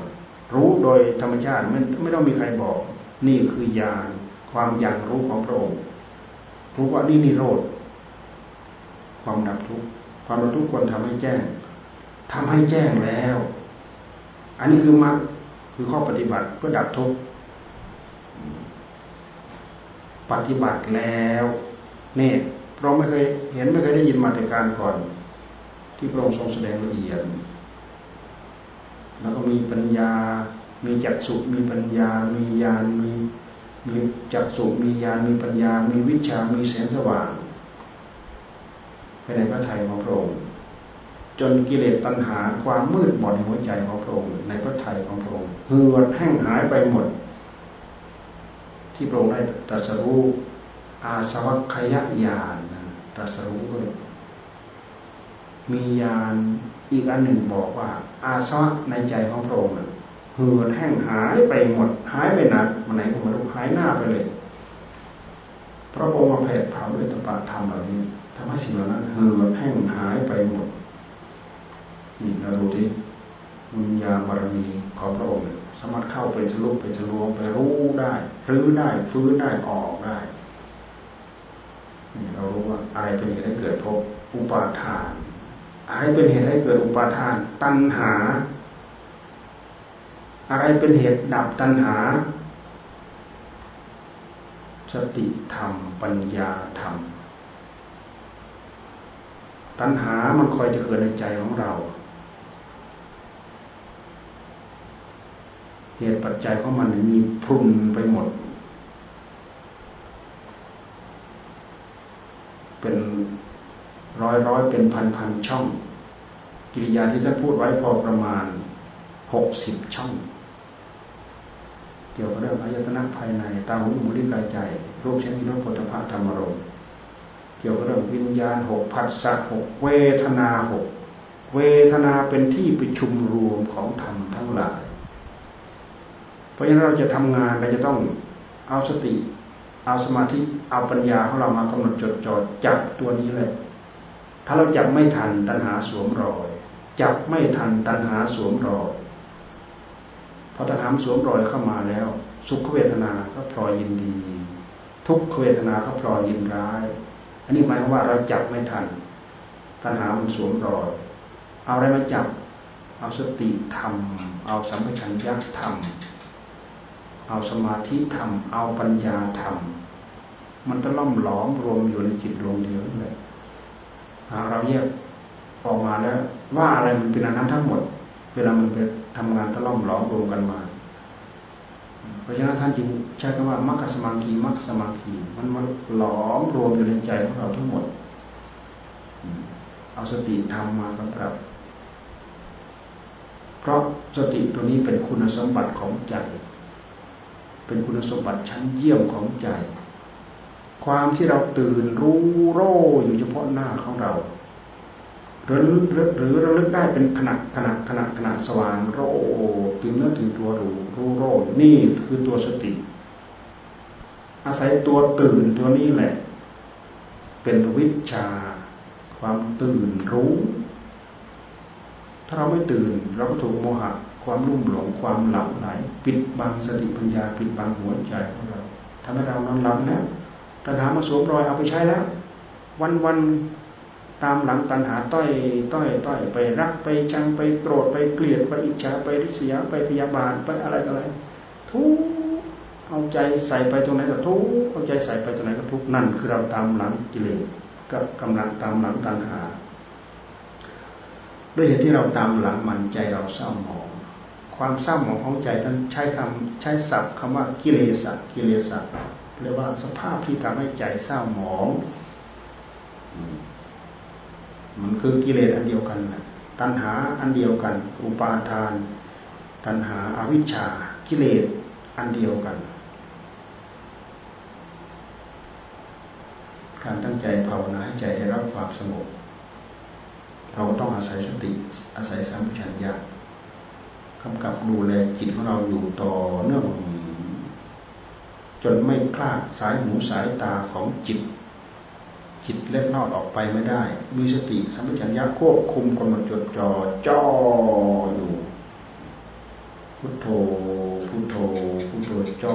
รู้โดยธรรมชาติไม่ไม่ต้องมีใครบอก นี่คือญาณความอย่างรู้ของพระองค์รู้ว่านี่นิโรธความดับทุกข์ความดับทุกข์ควรทำให้แจ้งทำให้แจ้งแล้ว อันนี้คือมรรคคือข้อปฏิบัติเพื่อดับทุกข์ปฏิบัติแล้วเนี่ยเราไม่เคยเห็นไม่เคยได้ยินมาแต่การก่อน ที่พระองค์ทรงแสดงละเอียด แล้วก็มีปัญญา มีจักสุมีปัญญา มีญาณมีมีจักสุมีญาณมีปัญญา มีวิชา มีแสงสว่างภายในพระทัยของพระองค์จนกิเลสตัณหาความมืดบอดในหัวใจของพระองค์ในพระทัยของพระองค์เหือดแห้งหายไปหมด ที่พระองค์ได้ตรัสรู้อาสวัคยญาณตรัสรู้ด้วยมีญาณ อีกอันหนึ่งบอกว่า อาสวะในใจของพระองค์เหือดแห้งหายไปหมดหายไปนานมันไหนก็ไม่รู้หายหน้าไปเลยพระองค์มาแผดเผาด้วยตปาธรรมเหล่านี้ทำให้สิ่งเหล่านั้นเหือดแห้งหายไปหมดนี่เราดูที่มุญญาบารมีของพระองค์สามารถเข้าไปทะลุไปทะลวงไปรู้ได้รื้อได้ฟื้นได้ออกได้เรารู้ว่าอะไรเป็นเหตุให้เกิดภพอุปาทาน อะไรเป็นเหตุให้เกิดอุปาทาน ตัณหา อะไรเป็นเหตุดับตัณหา สติธรรม ปัญญาธรรม ตัณหามันคอยจะเกิดในใจของเรา เหตุปัจจัยของมันมีพรุนไปหมด เป็น ร้อยร้อยเป็นพันพันช่อง กิริยาที่ท่านพูดไว้พอประมาณหกสิบช่อง เกี่ยวกับเรื่องอายตนะภายในตาหูจมูกลิ้นกายใจรูปเช่นนิโรธผลพะธรรมรมเกี่ยวกับเรื่องวิญญาณหกผัสสะหกเวทนาหกเวทนาเป็นที่ประชุมรวมของธรรมทั้งหลาย เพราะฉะนั้นเราจะทำงานเราจะต้องเอาสติ เอาสมาธิ เอาปัญญาของเรามากำหนดจดจ่อจับตัวนี้เลย ถ้าเราจับไม่ทันตัณหาสวมรอย จับไม่ทันตัณหาสวมรอยพอตัณหาสวมรอยเข้ามาแล้ว สุขเวทนาก็พลอยยินดี ทุกขเวทนาก็พลอยยินร้าย อันนี้หมายความว่าเราจับไม่ทัน ตัณหามันสวมรอย เอาอะไรมาจับ เอาสติธรรม เอาสัมปชัญญะธรรม เอาสมาธิธรรม เอาปัญญาธรรม มันจะล่อมหลอมรวมอยู่ในจิตดวงเดียวนั่นแหละ เราแยกออกมาแล้ว ว่าอะไรมันเป็นอันนั้นทั้งหมด เวลามันไปทำงานตะล่อมหลอมรวมกันมา เพราะฉะนั้นท่านจึงใช้คำว่ามัคคสมังคีมัคคสมังคีมันมันหลอมรวมอยู่ในใจของเราทั้งหมด เอาสติธรรมมากำกับ เพราะสติตัวนี้เป็นคุณสมบัติของใจ เป็นคุณสมบัติชั้นเยี่ยมของใจ ความที่เราตื่นรู้โร่อยู่เฉพาะหน้าของเราหรือหรือระลึกได้เป็นขณะขณะขณะขณะสว่างโรถึงเนื้อถึงตัวรู้รู้โรนี่คือตัวสติ อาศัยตัวตื่นตัวนี้แหละ เป็นวิชา ความตื่นรู้ ถ้าเราไม่ตื่นเราก็ถูกโมหะความรุ่มหลงความหลับไหลปิดบังสติปัญญาปิดบังหัวใจของเราทำให้เรานอนหลับแล้ว ตัณหามาสวมรอยเอาไปใช้แล้ว วันวันตามหลังตัณหาต้อยต้อยต้อยไปรักไปจังไปโกรธไปเกลียดไปอิจฉาไปริษยาไปพยาบาทไปอะไรอะไร ทุกเอาใจใส่ไปตรงไหนก็ทุกเอาใจใส่ไปตรงไหนก็ทุกนั่นคือเราตามหลังกิเลสกับกำลังตามหลังตัณหา ด้วยเหตุที่เราตามหลังมันใจเราเศร้าหมอง ความเศร้าหมองของใจท่านใช้คำใช้ศัพท์คำว่ากิเลสกิเลส เรียกว่าสภาพที่ทำให้ใจเศร้าหมอง มันคือกิเลสอันเดียวกันตัณหาอันเดียวกัน อุปาทาน ตัณหาอาวิชชา กิเลสอันเดียวกัน การตั้งใจภาวนาให้ใจได้รับความสงบ เราต้องอาศัยสติ อาศัยสัมผัสญากำกับดูแลจิตของเราอยู่ต่อเนื่อง จนไม่คลาดสายหูสายตาของจิต จิตเล็ดลอดออกไปไม่ได้ มีสติสัมปชัญญะควบคุมกำหนดจดจ่อจ่ออยู่พุทโธพุทโธพุทโธจ่อ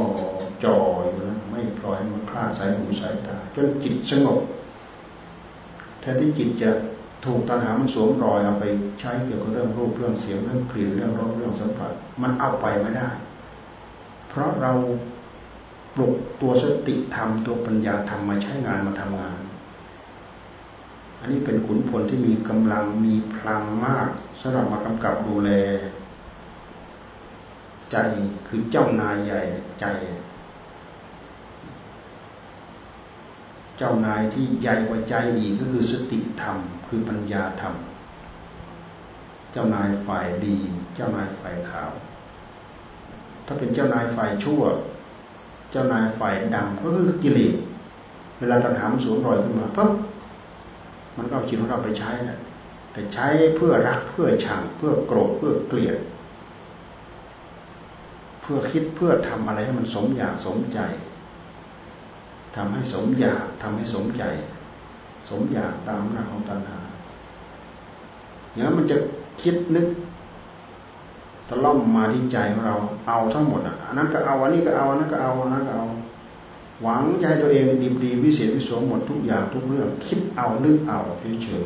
จ่ออยู่นะไม่ปล่อยมันคลาดสายหูสายตา จนจิตสงบแทนที่จิตจะถูกตัณหามันสวมรอยเอาไปใช้เกี่ยวกับเรื่องรูปเรื่องเสียงเรื่องกลิ่นเรื่องรสเรื่องสัมผัสมันเอาไปไม่ได้ เพราะเรา ปลุกตัวสติธรรมตัวปัญญาธรรมมาใช้งานมาทำงาน อันนี้เป็นขุนพลที่มีกำลังมีพลังมากสำหรับมากำกับดูแล ใจคือเจ้านายใหญ่ใจ เจ้านายที่ใหญ่กว่าใจอีกก็คือสติธรรม คือปัญญาธรรม เจ้านายฝ่ายดี เจ้านายฝ่ายขาว ถ้าเป็นเจ้านายฝ่ายชั่ว เจ้านายฝ่ายดำก็คือกิเลสเวลาตัณหามันสวมรอยขึ้นมาปั๊บมันก็เอาจิตของเราไปใช้แหละแต่ใช้เพื่อรักเพื่อชังเพื่อโกรธเพื่อเกลียด เพื่อคิดเพื่อทำอะไรให้มันสมอยากสมใจทำให้สมอยากทำให้สมใจ สมอยากตามหน้าของตัณหาอย่างนั้นมันจะคิดนึก ตะล่อมมาที่ใจของเราเอาทั้งหมดอะอันนั้นก็เอาอันนี้ก็เอาอันนั้นก็เอาอันนั้นก็เอาหวังใจตัวเองดีดีวิเศษวิโสหมดทุกอย่างทุกเรื่อง คิดเอานึกเอาเฉย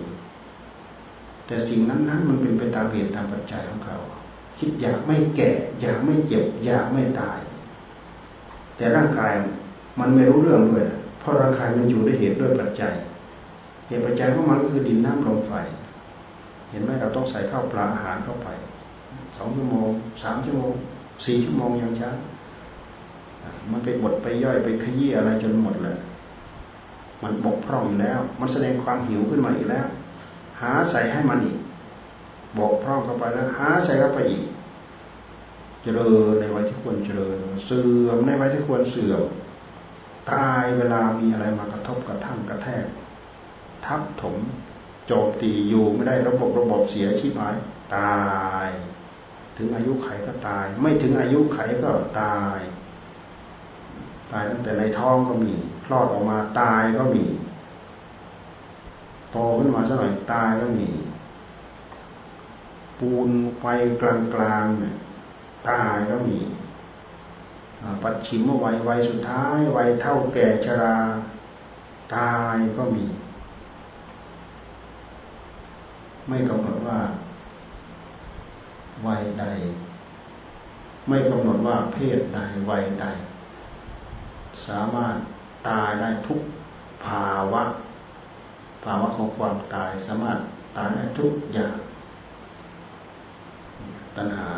ๆแต่สิ่งนั้นนั้นมันเป็นไปตามเหตุตามปัจจัยของเขา คิดอยากไม่แก่อยากไม่เจ็บ อยากไม่ตาย แต่ร่างกายมันไม่รู้เรื่องด้วยเพราะร่างกายมันอยู่ด้วยเหตุด้วยปัจจัย เหตุปัจจัยของมันก็คือดินน้ำลมไฟ เห็นไหมเราต้องใส่ข้าวปลาอาหารเข้าไป สองชั่วโมงสามชั่วโมงสี่ชั่วโมงย่างช้ามันไปบดไปย่อยไปขยี้อะไรจนหมดเลย มันบกพร่องอยู่แล้ว มันแสดงความหิวขึ้นมาอีกแล้ว หาใส่ให้มันอีกบกพร่องเข้าไปแล้ว หาใส่เข้าไปอีก เจริญในวัยที่ควรเจริญเสื่อมในวัยที่ควรเสื่อมตายเวลามีอะไรมากระทบกระทั่งกระแทก ทับถม โจมตีอยู่ไม่ได้ระบบระบบเสียชีพหายตาย ถึงอายุไขก็ตาย ไม่ถึงอายุไขก็ตาย ตายตั้งแต่ในท้องก็มีคลอดออกมาตายก็มีโตขึ้นมาสักหน่อยตายก็มี ปูนไฟกลางกลางเนี่ยตายก็มีปัดชิมวัยวัยสุดท้ายวัยเท่าแก่ชรา ตายก็มี ไม่กำหนดว่า วัยใด ไม่กำหนดว่าเพศใดวัยใด สามารถตายได้ทุกภาวะ ภาวะของความตายสามารถตายได้ทุกอย่าง ตัณหา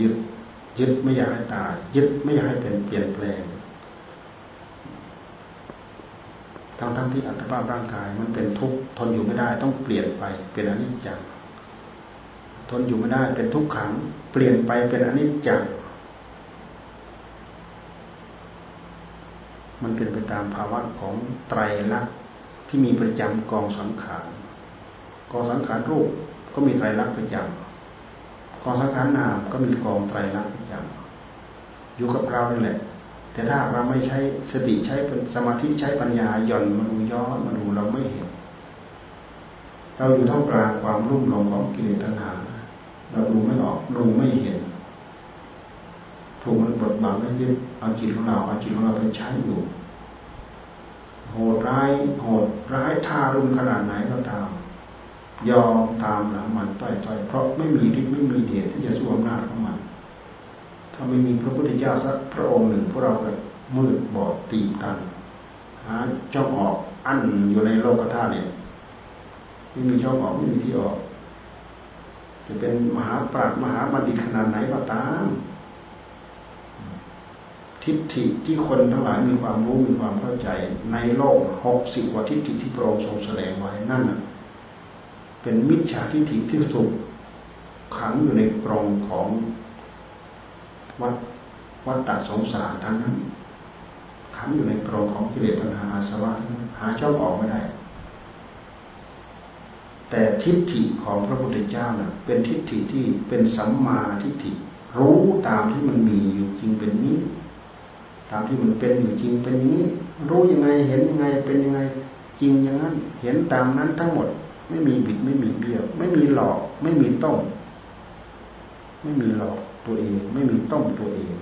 ยึดยึดไม่อยากให้ตาย ยึดไม่อยากให้เป็นเปลี่ยนแปลงทั้งทั้งที่อัตภาพร่างกายมันเป็นทุกข์ทนอยู่ไม่ได้ต้องเปลี่ยนไปเป็นอนิจจัง ทนอยู่ไม่ได้เป็นทุกขัง เปลี่ยนไปเป็นอนิจจังมันเป็นไปตามภาวะของไตรลักษณ์ที่มีประจำกองสังขารกองสังขารรูปก็มีไตรลักษณ์ประจำกองสังขารนามก็มีกองไตรลักษณ์ประจำอยู่กับเรานี่แหละ แต่ถ้าเราไม่ใช้สติใช้สมาธิใช้ปัญญาหย่อนมาดูย้อนมาดูเราไม่เห็น เราอยู่ท่ามกลางความรุ่มหลงของกิเลสตัณหา เราดูไม่ออกดูไม่เห็น ถูกมันบดบังไม่ยึดเอาจิตของเราเอาจิตของเราไปใช้อยู่ โหดร้ายโหดร้ายทารุณขนาดไหนก็ตามยอมตามหลังมันต่อยต่อยเพราะไม่มีฤทธิ์ไม่มีเดชที่จะสู้อำนาจของมัน ถ้าไม่มีพระพุทธเจ้าสักพระองค์หนึ่งพวกเราก็มืดบอดตีตันหาจ้องออกอั้นอยู่ในโลกธาตุเนี่ยไม่มีช่องออกไม่มีที่ออก จะเป็นมหาปราชญ์มหาบัณฑิตขนาดไหนก็ตาม ทิฏฐิที่คนทั้งหลายมีความรู้มีความเข้าใจ ในโลกหกสิบกว่าทิฏฐิที่พระองค์ทรงแสดงไว้นั่นเป็นมิจฉาทิฏฐิที่ถูกขังอยู่ในกรงของวัดวัดตาสงสารทั้งนั้นขังอยู่ในกรงของกิเลสตัณหาอาสวะหาช่องออกไม่ได้ แต่ทิฏฐิของพระพุทธเจ้านะ่ะเป็นทิฏฐิที่เป็นสัมมาทิฏฐิ รู้ตามที่มันมีอยู่จริงเป็นนี้ ตามที่มันเป็นอยู่จริงเป็นนี้ รู้ยังไงเห็นยังไงเป็นยังไงจริงอย่างนั้น เห็นตามนั้นทั้งหมด ไม่มีบิดไม่มีเบี้ยวไม่มีหลอก ไม่มีต้มไม่มีหลอกตัวเอง ไม่มีต้มตัวเอง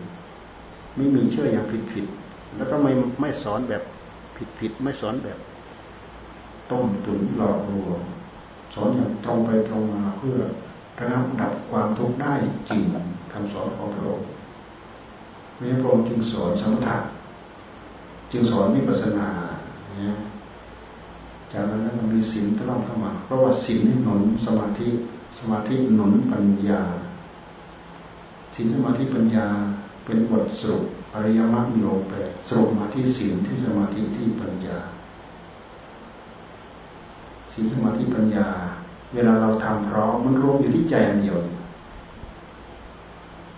ไม่มีเชื่ออย่างผิดผิดแล้วก็ไม่ไม่สอนแบบผิดผิดไม่สอนแบบ ต้มตุนหลอกลวง อนอย่างตรงไปตรงมาเพื่อระงับดับความทุกข์ได้จริงคำสอนของพระองค์พระองค์จึงสอนสมถะจึงสอนวิปัสสนานะจากนั้นก็มีศีลตลอมเข้ามาเพราะว่าศีลหนุนสมาธิสมาธิหนุนปัญญาศีลสมาธิปัญญาเป็นบทสรุปอริยมรรคมีองค์แปดสรุปมาที่ศีลที่สมาธิที่ปัญญา ลสมาธิปัญญา เวลาเราทำพร้อมมันรวมอยู่ที่ใจอันเดียว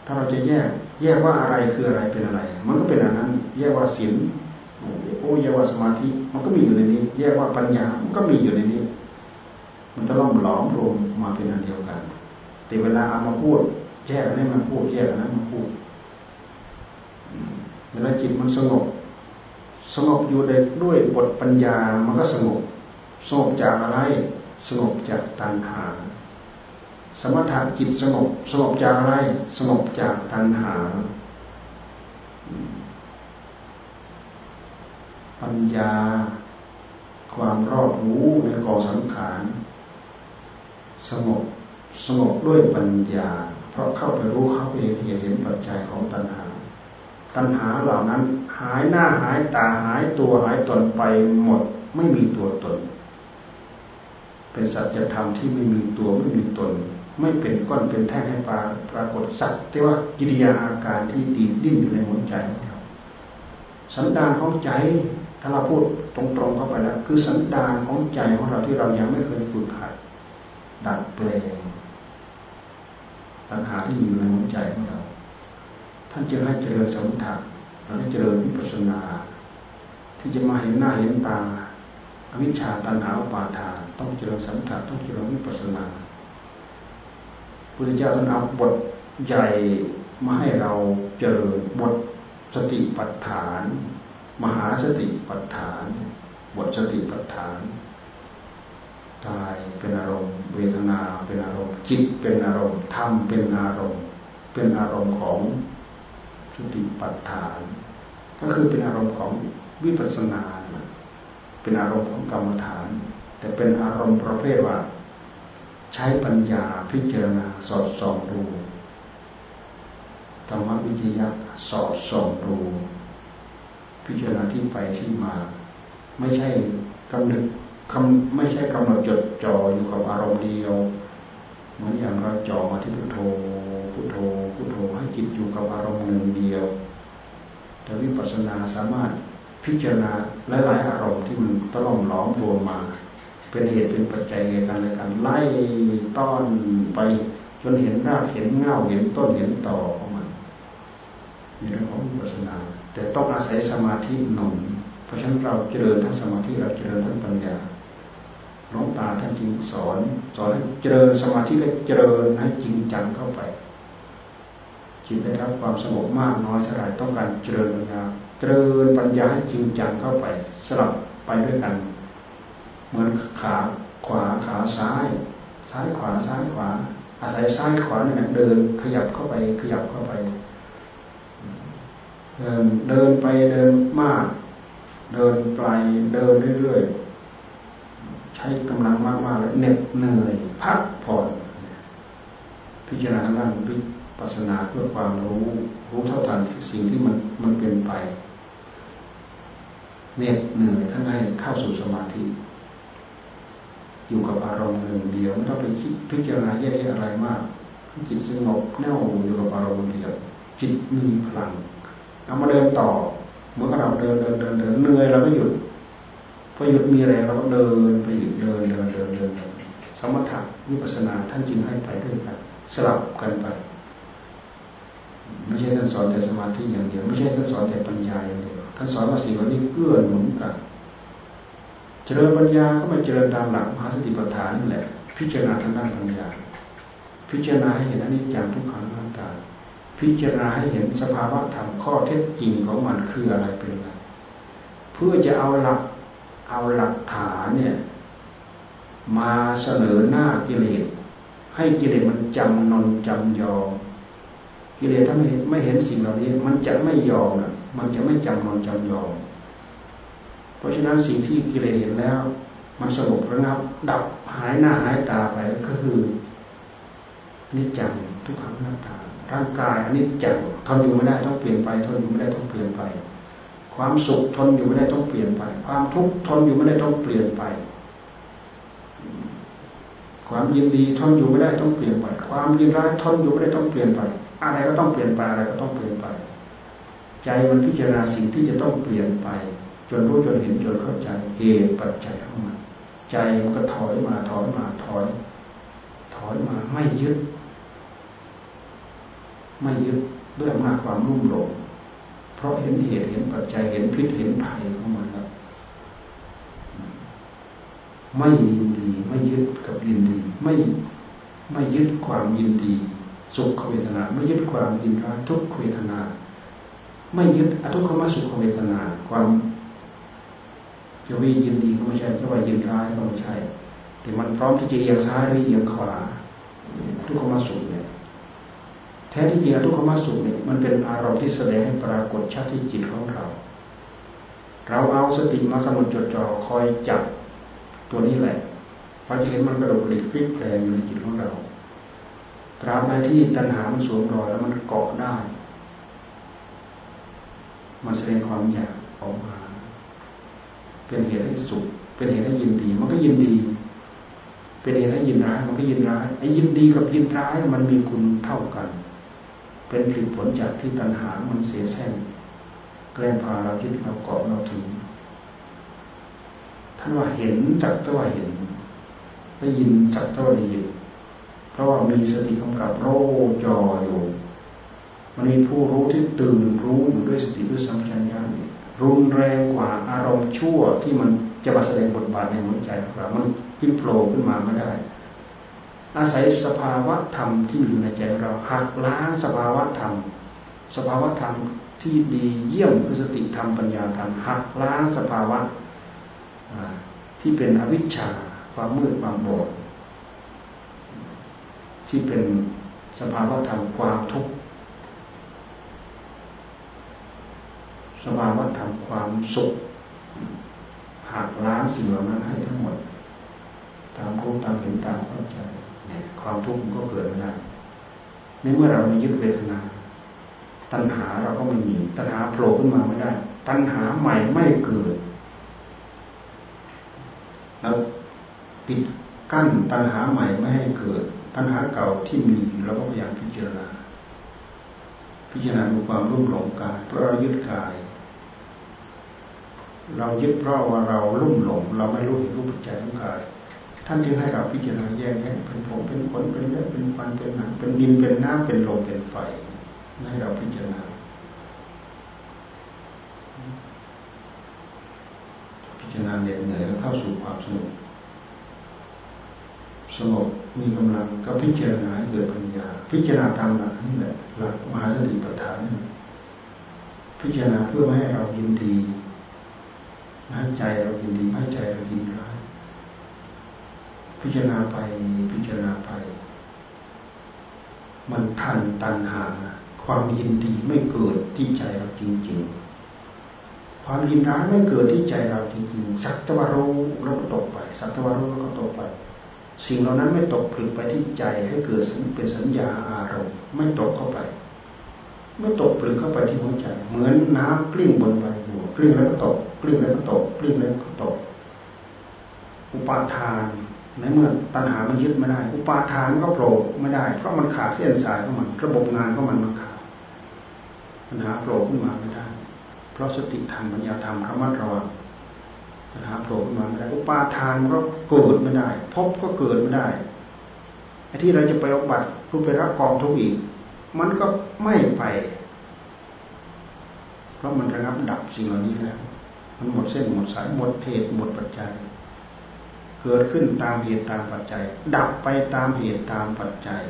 ถ้าเราจะแยก แยกว่าอะไรคืออะไรเป็นอะไร มันก็เป็นอันนั้น แยกว่าศีลโอ้แยกว่าสมาธิมันก็มีอยู่ในนี้ แยกว่าปัญญามันก็มีอยู่ในนี้ มันจะล่อมหลอมรวมมาเป็นอันเดียวกัน แต่เวลาเอามาพูด แยกอันนี้มาพูด แยกอันนั้นมาพูดเวลาจิตมันสงบสงบอยู่ด้วยบทปัญญา มันก็สงบ สงบจากอะไร สงบจากตัณหา สมถะจิตสงบสงบจากอะไร สงบจากตัณหา ปัญญา ความรอบรู้ในกองสังขาร สงบสงบด้วยปัญญา เพราะเข้าไปรู้เข้าไปเห็นเห็นเห็นปัจจัยของตัณหา ตัณหาเหล่านั้นหายหน้าหายตาหายตัวหายตนไปหมดไม่มีตัวตน เป็นสัจธรรมที่ไม่มีตัวไม่มีตน ไม่เป็นก้อนเป็นแท่งให้ปราปรากฏสัจแต่ว่ากิริยาอาการที่ดีดิ้นอยู่ในหัวใจของเราสันดานของใจถ้าเราพูดตรงๆเข้าไปแล้วคือสันดานของใจของเราที่เรายังไม่เคยฝึกหัดดัดแปลงปัญหาที่อยู่ในหัวใจของเรา ท่านจะให้เจริญสมถะเราให้เจริญวิปัสสนา ที่จะมาเห็นหน้าเห็นตา วิชชาตันหาปาทานต้องเจริญสัมผัสต้องเจริญวิปัสสนาพุทธเจ้าท่านเอาบทใหญ่มาให้เราเจริญบทสติปัฏฐาน มหาสติปัฏฐาน บทสติปัฏฐานกายเป็นอารมณ์ เวทนาเป็นอารมณ์จิตเป็นอารมณ์ธรรมเป็นอารมณ์ เป็นอารมณ์ของสติปัฏฐาน ก็คือเป็นอารมณ์ของวิปัสสนา เป็นอารมณ์ของกรรมฐาน แต่เป็นอารมณ์ประเภทว่า ใช้ปัญญาพิจารณาสอดส่องดูธรรมวิจยะสอดส่องดู พิจารณาที่ไปที่มา ไม่ใช่กำหนดคำไม่ใช่กำหนดจดจ่ออยู่กับอารมณ์เดียวเหมือนอย่างเราจ่อมาที่พุทโธพุทโธพุทโธให้จิตอยู่กับอารมณ์หนึ่งเดียวแต่วิปัสสนาสามารถพิจารณา หลายอารมณ์ที่มันตล่อมล้อมรวมมา เป็นเหตุเป็นปัจจัยในการในการไล่ต้อนไปจนเห็นรากเห็นเงาเห็นต้นเห็นต่อของมันนเรื่องของวิปัสสนา แต่ต้องอาศัยสมาธิหนุนเพราะฉะนั้นเราเจริญทั้งสมาธิเราเจริญทั้งปัญญาหลวงตาท่านจึงสอน สอนให้เจริญสมาธิก็เจริญให้จริงจังเข้าไปจิตได้รับความสงบมากน้อยเท่าไรต้องการเจริญปัญญา เจริญปัญญาให้จริงจังเข้าไปสลับไปด้วยกัน เหมือนขาขวาขาซ้าย ซ้ายขวาซ้ายขวา อาศัยซ้ายขวาเนี่ยเดินขยับเข้าไปขยับเข้าไป เดินเดินไปเดินมาก เดินไกลเดินเรื่อยๆใช้กำลังมากๆแล้วเหน็ดเหนื่อยพักผ่อนพิจารณาด้านวิปัสสนาเพื่อความรู้รู้เท่าทันสิ่งที่มันมันเปลี่ยนไป เหน็ดเหนื่อยทั้งให้เข้าสู่สมาธิ อยู่กับอารมณ์หนึ่งเดียวไม่ต้องไปคิดพิจารณาแยกอะไรมากจิตสงบแน่วอยู่กับอารมณ์เดียวจิตมีพลังเอามาเดินต่อเมื่อเราเดินเดินเดินเดินเหนื่อยเราก็หยุดพอหยุดมีแรงเราก็เดินไปหยุดเดินเดินเดินเดินสมถะวิปัสสนาท่านจึงให้ไปด้วยกันสลับกันไป ไม่ใช่ท่านสอนแต่สมาธิอย่างเดียว ไม่ใช่ท่านสอนแต่ปัญญาอย่างเดียว ท่านสอนว่าสิ่งเหล่านี้เกื้อหนุนกันเจริญปัญญาก็มาเจริญตามหลักมหาสติปัฏฐานนี่แหละ พิจารณาทางด้านปัญญา พิจารณาให้เห็นอนิจจังทุกขังอนัตตาพิจารณาให้เห็นสภาวะธรรมข้อเท็จจริงของมันคืออะไรเป็นอะไรเพื่อจะเอาหลักเอาหลักฐานเนี่ย มาเสนอหน้ากิเลสให้กิเลสมันจำนนจำยอมกิเลสถ้าไม่ไม่เห็นสิ่งเหล่านี้ มันจะไม่ยอมนะ มันจะไม่จำนนจำยอม เพราะฉะนั้นสิ่งที่กิเลสเห็นแล้ว มันสงบระงับ ดับหายหน้าหายตาไปก็คือนิจจังทุกขังหนัตตาร่างกายอนิจจังทนอยู่ไม่ได้ต้องเปลี่ยนไปทนอยู่ไม่ได้ต้องเปลี่ยนไป ความสุขทนอยู่ไม่ได้ต้องเปลี่ยนไป ความทุกข์ทนอยู่ไม่ได้ต้องเปลี่ยนไป ความยินดีทนอยู่ไม่ได้ต้องเปลี่ยนไป ความยินร้ายทนอยู่ไม่ได้ต้องเปลี่ยนไป อะไรก็ต้องเปลี่ยนไปอะไรก็ต้องเปลี่ยนไป ใจมันพิจารณาสิ่งที่จะต้องเปลี่ยนไป จนรู้จนเห็นจนเข้าใจเหตุปัจจัยของมันใจมันก็ถอยมาถอยมาถอย ถอยมาไม่ยึด ไม่ยึดด้วยอำนาจความรุ่มหลงเพราะเห็นเหตุเห็นปัจจัยเห็นพิษเห็นภัยของมันแล้วไม่ยินดีไม่ยึดกับยินดี ไม่ไม่ยึดความยินดี สุขเวทนา ไม่ยึดความยินร้ายทุกขเวทนา ไม่ยึดอทุกขมสุขเวทนาความจะวิยินดีก็ไม่ใช่จะว่ายินร้ายก็ไม่ใช่แต่มันพร้อมที่จะเอียงซ้ายหรือเอียงขวาทุกขมสุขเนี่ยแท้ที่จริงทุกขมสุขเนี่ยมันเป็นอารมณ์ที่แสดงให้ปรากฏชัดที่จิตของเรา เราเอาสติมากำหนดจดจ่อคอยจับตัวนี้แหละเราจะเห็นมันกระโดดกระดิกพลิกแปลงอยู่ในจิตของเราตราบใดที่ตัณหามันสวมรอยแล้วมันเกาะได้ มันแสดงความอยากออกมา เป็นเหตุให้สุข เป็นเหตุให้ยินดี มันก็ยินดี เป็นเหตุให้ยินร้าย มันก็ยินร้ายไอ้ยินดีกับยินร้ายมันมีคุณเท่ากัน เป็นผลผลจากที่ตัณหา มันเสียแซงแกล้งพาเรายึดเราเกาะเราถึงท่านว่าเห็นจักตัวเห็นได้ยินจักตัวได้ยินเพราะว่ามีสติกำกับโรจออยู่ มันมีผู้รู้ที่ตื่นรู้อยู่ด้วยสติด้วยสัมผัสญาณรุนแรงกว่าอารมณ์ชั่วที่มันจะมาแสดงบทบาทในหัวใจของเรามันพิโผล่ขึ้นมาไม่ได้ อาศัยสภาวะธรรมที่อยู่ในใจเราหักล้างสภาวะธรรม สภาวะธรรมที่ดีเยี่ยมคือสติธรรมปัญญาธรรมหักล้างสภาวะที่เป็นอวิชชาความมืดความบอดที่เป็นสภาวะธรรมความทุกข์ สภาวะธรรมความสุขหักล้างสิ่งเหล่านั้นให้ทั้งหมด ตามรู้ตามเห็นตามเข้าใจความทุกข์ก็เกิดไม่ได้ในเมื่อเรามียึดเวทนา ตัณหาเราก็ไม่มี ตัณหาโผล่ขึ้นมาไม่ได้ ตัณหาใหม่ไม่เกิดเราปิดกั้นตัณหาใหม่ไม่ให้เกิด ตัณหาเก่าที่มีเราก็พยายามพิจารณาพิจารณาดูความรุ่มหลงกายเพราะเรายึดกาย เรายึดเพราะว่าเรารุ่มหลง เราไม่รู้เห็นรูปใจของกายท่านจึงให้เราพิจารณาแยกแยะเป็นผมเป็นขนเป็นเลือดเป็นฟันเป็นหนังเป็นดินเป็นน้ำเป็นลมเป็นไฟให้เราพิจารณาพิจารณาเหน็ดเหนื่อยเข้าสู่ความสงบสงบมีกำลังก็พิจารณาเกิดปัญญา พิจารณาตามหลักนี่แหละหลักมหาสติปัฏฐานพิจารณาเพื่อไม่ให้เรายินดี ให้ใจเรายินดีให้ใจเรายินร้ายพิจารณาไปพิจารณาไป มันทันตันหา ความยินดีไม่เกิดที่ใจเราจริง ๆ ความยินร้ายไม่เกิดที่ใจเราจริงๆสักตะวันรู้เราก็ตกไปสักตะวันรู้เราก็ตกไป สิ่งเหล่านั้นไม่ตกผลึกไปที่ใจให้เกิดเป็นสัญญาอารมณ์ไม่ตกเข้าไป ไม่ตกผลึกเข้าไปที่หัวใจ เหมือนน้ำกลิ้งบนใบ กลิ้งแล้วก็ตกกลิ้งแล้วก็ตกกลิ้งแล้วก็ตก อุปาทานในเมื่อตัณหามันยึดไม่ได้ อุปาทานก็โผล่ไม่ได้ เพราะมันขาดเส้นสายของมัน ระบบงานของมันมันขาดตัณหาโผล่ขึ้นมาไม่ได้ เพราะสติธรรมปัญญาธรรมระมัดระวังตัณหาโผล่ขึ้นมาไม่ได้ อุปาทานก็เกิดไม่ได้ พบก็เกิดไม่ได้ไอ้ที่เราจะไปอบัติรูปไปรับกองทุกอีก มันก็ไม่ไป เพราะมันระงับดับสิ่งเหล่านี้แล้ว มันหมดเส้นหมดสายหมดเหตุหมดปัจจัย เกิดขึ้นตามเหตุตามปัจจัย ดับไปตามเหตุตามปัจจัย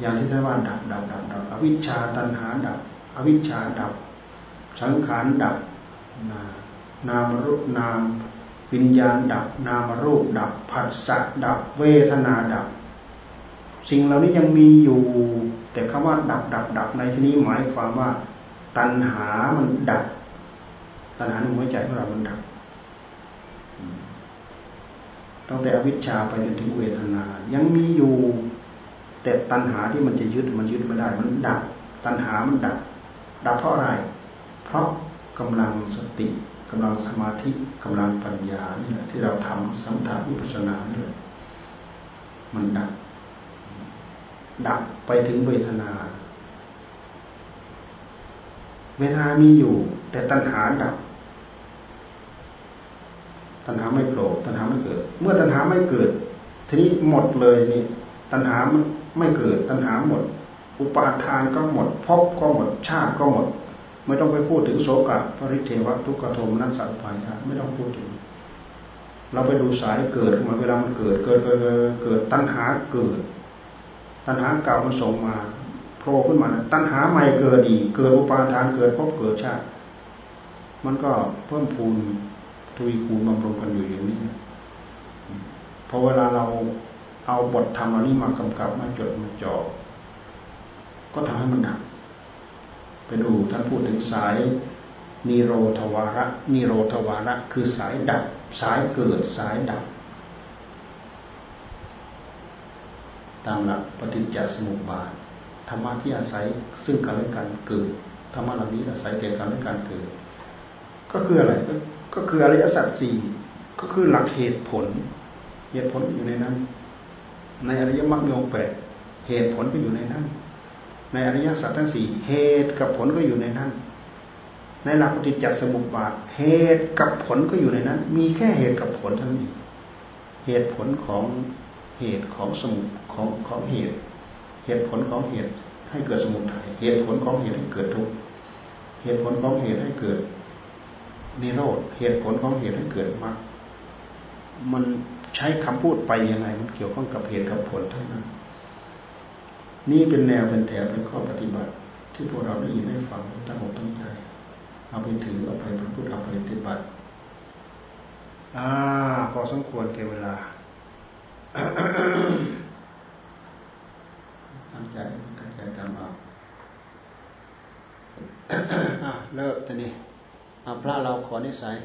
อย่างที่ท่านว่าดับดับดับดับอวิชชาตัณหาดับ อวิชชาดับ สังขารดับ นามรูปนามวิญญาณดับ นามรูปดับผัสสะดับ เวทนาดับ สิ่งเหล่านี้ยังมีอยู่ แต่คำว่าดับดับดับในที่นี้หมายความว่า ตัณหามันดับ ตัณหาในหัวใจของเรามันดับตั้งแต่อวิชชาไปจนถึงเวทนา ยังมีอยู่ แต่ตัณหาที่มันจะยึดมันยึดไม่ได้ มันดับ ตัณหามันดับ ดับเพราะอะไร เพราะกำลังสติกำลังสมาธิกำลังปัญญานี่แหละที่เราทำสัมถาวิปัสสนานี่แหละมันดับ ดับไปถึงเวทนา เวทนามีอยู่ แต่ตัณหาดับ ตัณหาไม่โผล่ตัณหาไม่เกิด เมื่อตัณหาไม่เกิด ทีนี้หมดเลยนี่ ตัณหาไม่เกิด ตัณหาหมด อุปาทานก็หมดภพก็หมด ชาติก็หมด ไม่ต้องไปพูดถึงโสกะปริเทวะทุกขโทมนัสสัตปายาไม่ต้องพูดถึง เราไปดูสายเกิดมาเวลามันเกิด เกิดเกิดเกิดตัณหาเกิด ตัณหาเก่ามันส่งมา โผล่ขึ้นมาตัณหาใหม่เกิดอีกเกิดอุปาทานเกิดภพเกิดชาติ มันก็เพิ่มพูนทวีคูณบำรุงกันอยู่อย่างนี้พอเวลาเราเอาบทธรรมอันนี้มากำกับมาจดมาจ่อก็ทำให้มันดับไปดูท่านพูดถึงสายนิโรธวาระนิโรธวาระ คือสายดับ สายเกิดสายดับ ตามหลักปฏิจจสมุปบาท ธรรมะที่อาศัยซึ่งกันและกันเกิดธรรมะเหล่านี้อาศัยแก่กันและการเกิด ก็คืออะไรก็คืออริยสัจสี่ก็คือหลักเหตุผล เหตุผลอยู่ในนั้น ในอริยมรรคมีองค์แปดเหตุผลก็อยู่ในนั้น ในอริยสัจทั้งสี่เหตุกับผลก็อยู่ในนั้น ในหลักปฏิจจสมุปบาท เหตุกับผลก็อยู่ในนั้น มีแค่เหตุกับผลเท่านั้เหตุผลของเหตุของสมุของของเหตุ เหตุผลของเหตุให้เกิดสมุทัยเหตุผลของเหตุให้เกิดทุกข์เหตุผลของเหตุให้เกิดนิโรธเหตุผลของเหตุให้เกิดมรรคมันใช้คำพูดไปยังไง มันเกี่ยวข้องกับเหตุกับผลเท่านั้น นี่เป็นแนวเป็นแถวเป็นข้อปฏิบัติ ที่พวกเราได้ยินได้ฟังตั้งอกตั้งใจเอาไปถือเอาไปพูดเอาไปปฏิบัติอ่าพอสมควรเก่เวลา ตั้งใจตั้งใจทำเอาเลิกทีนี้พระเราขอนิสัย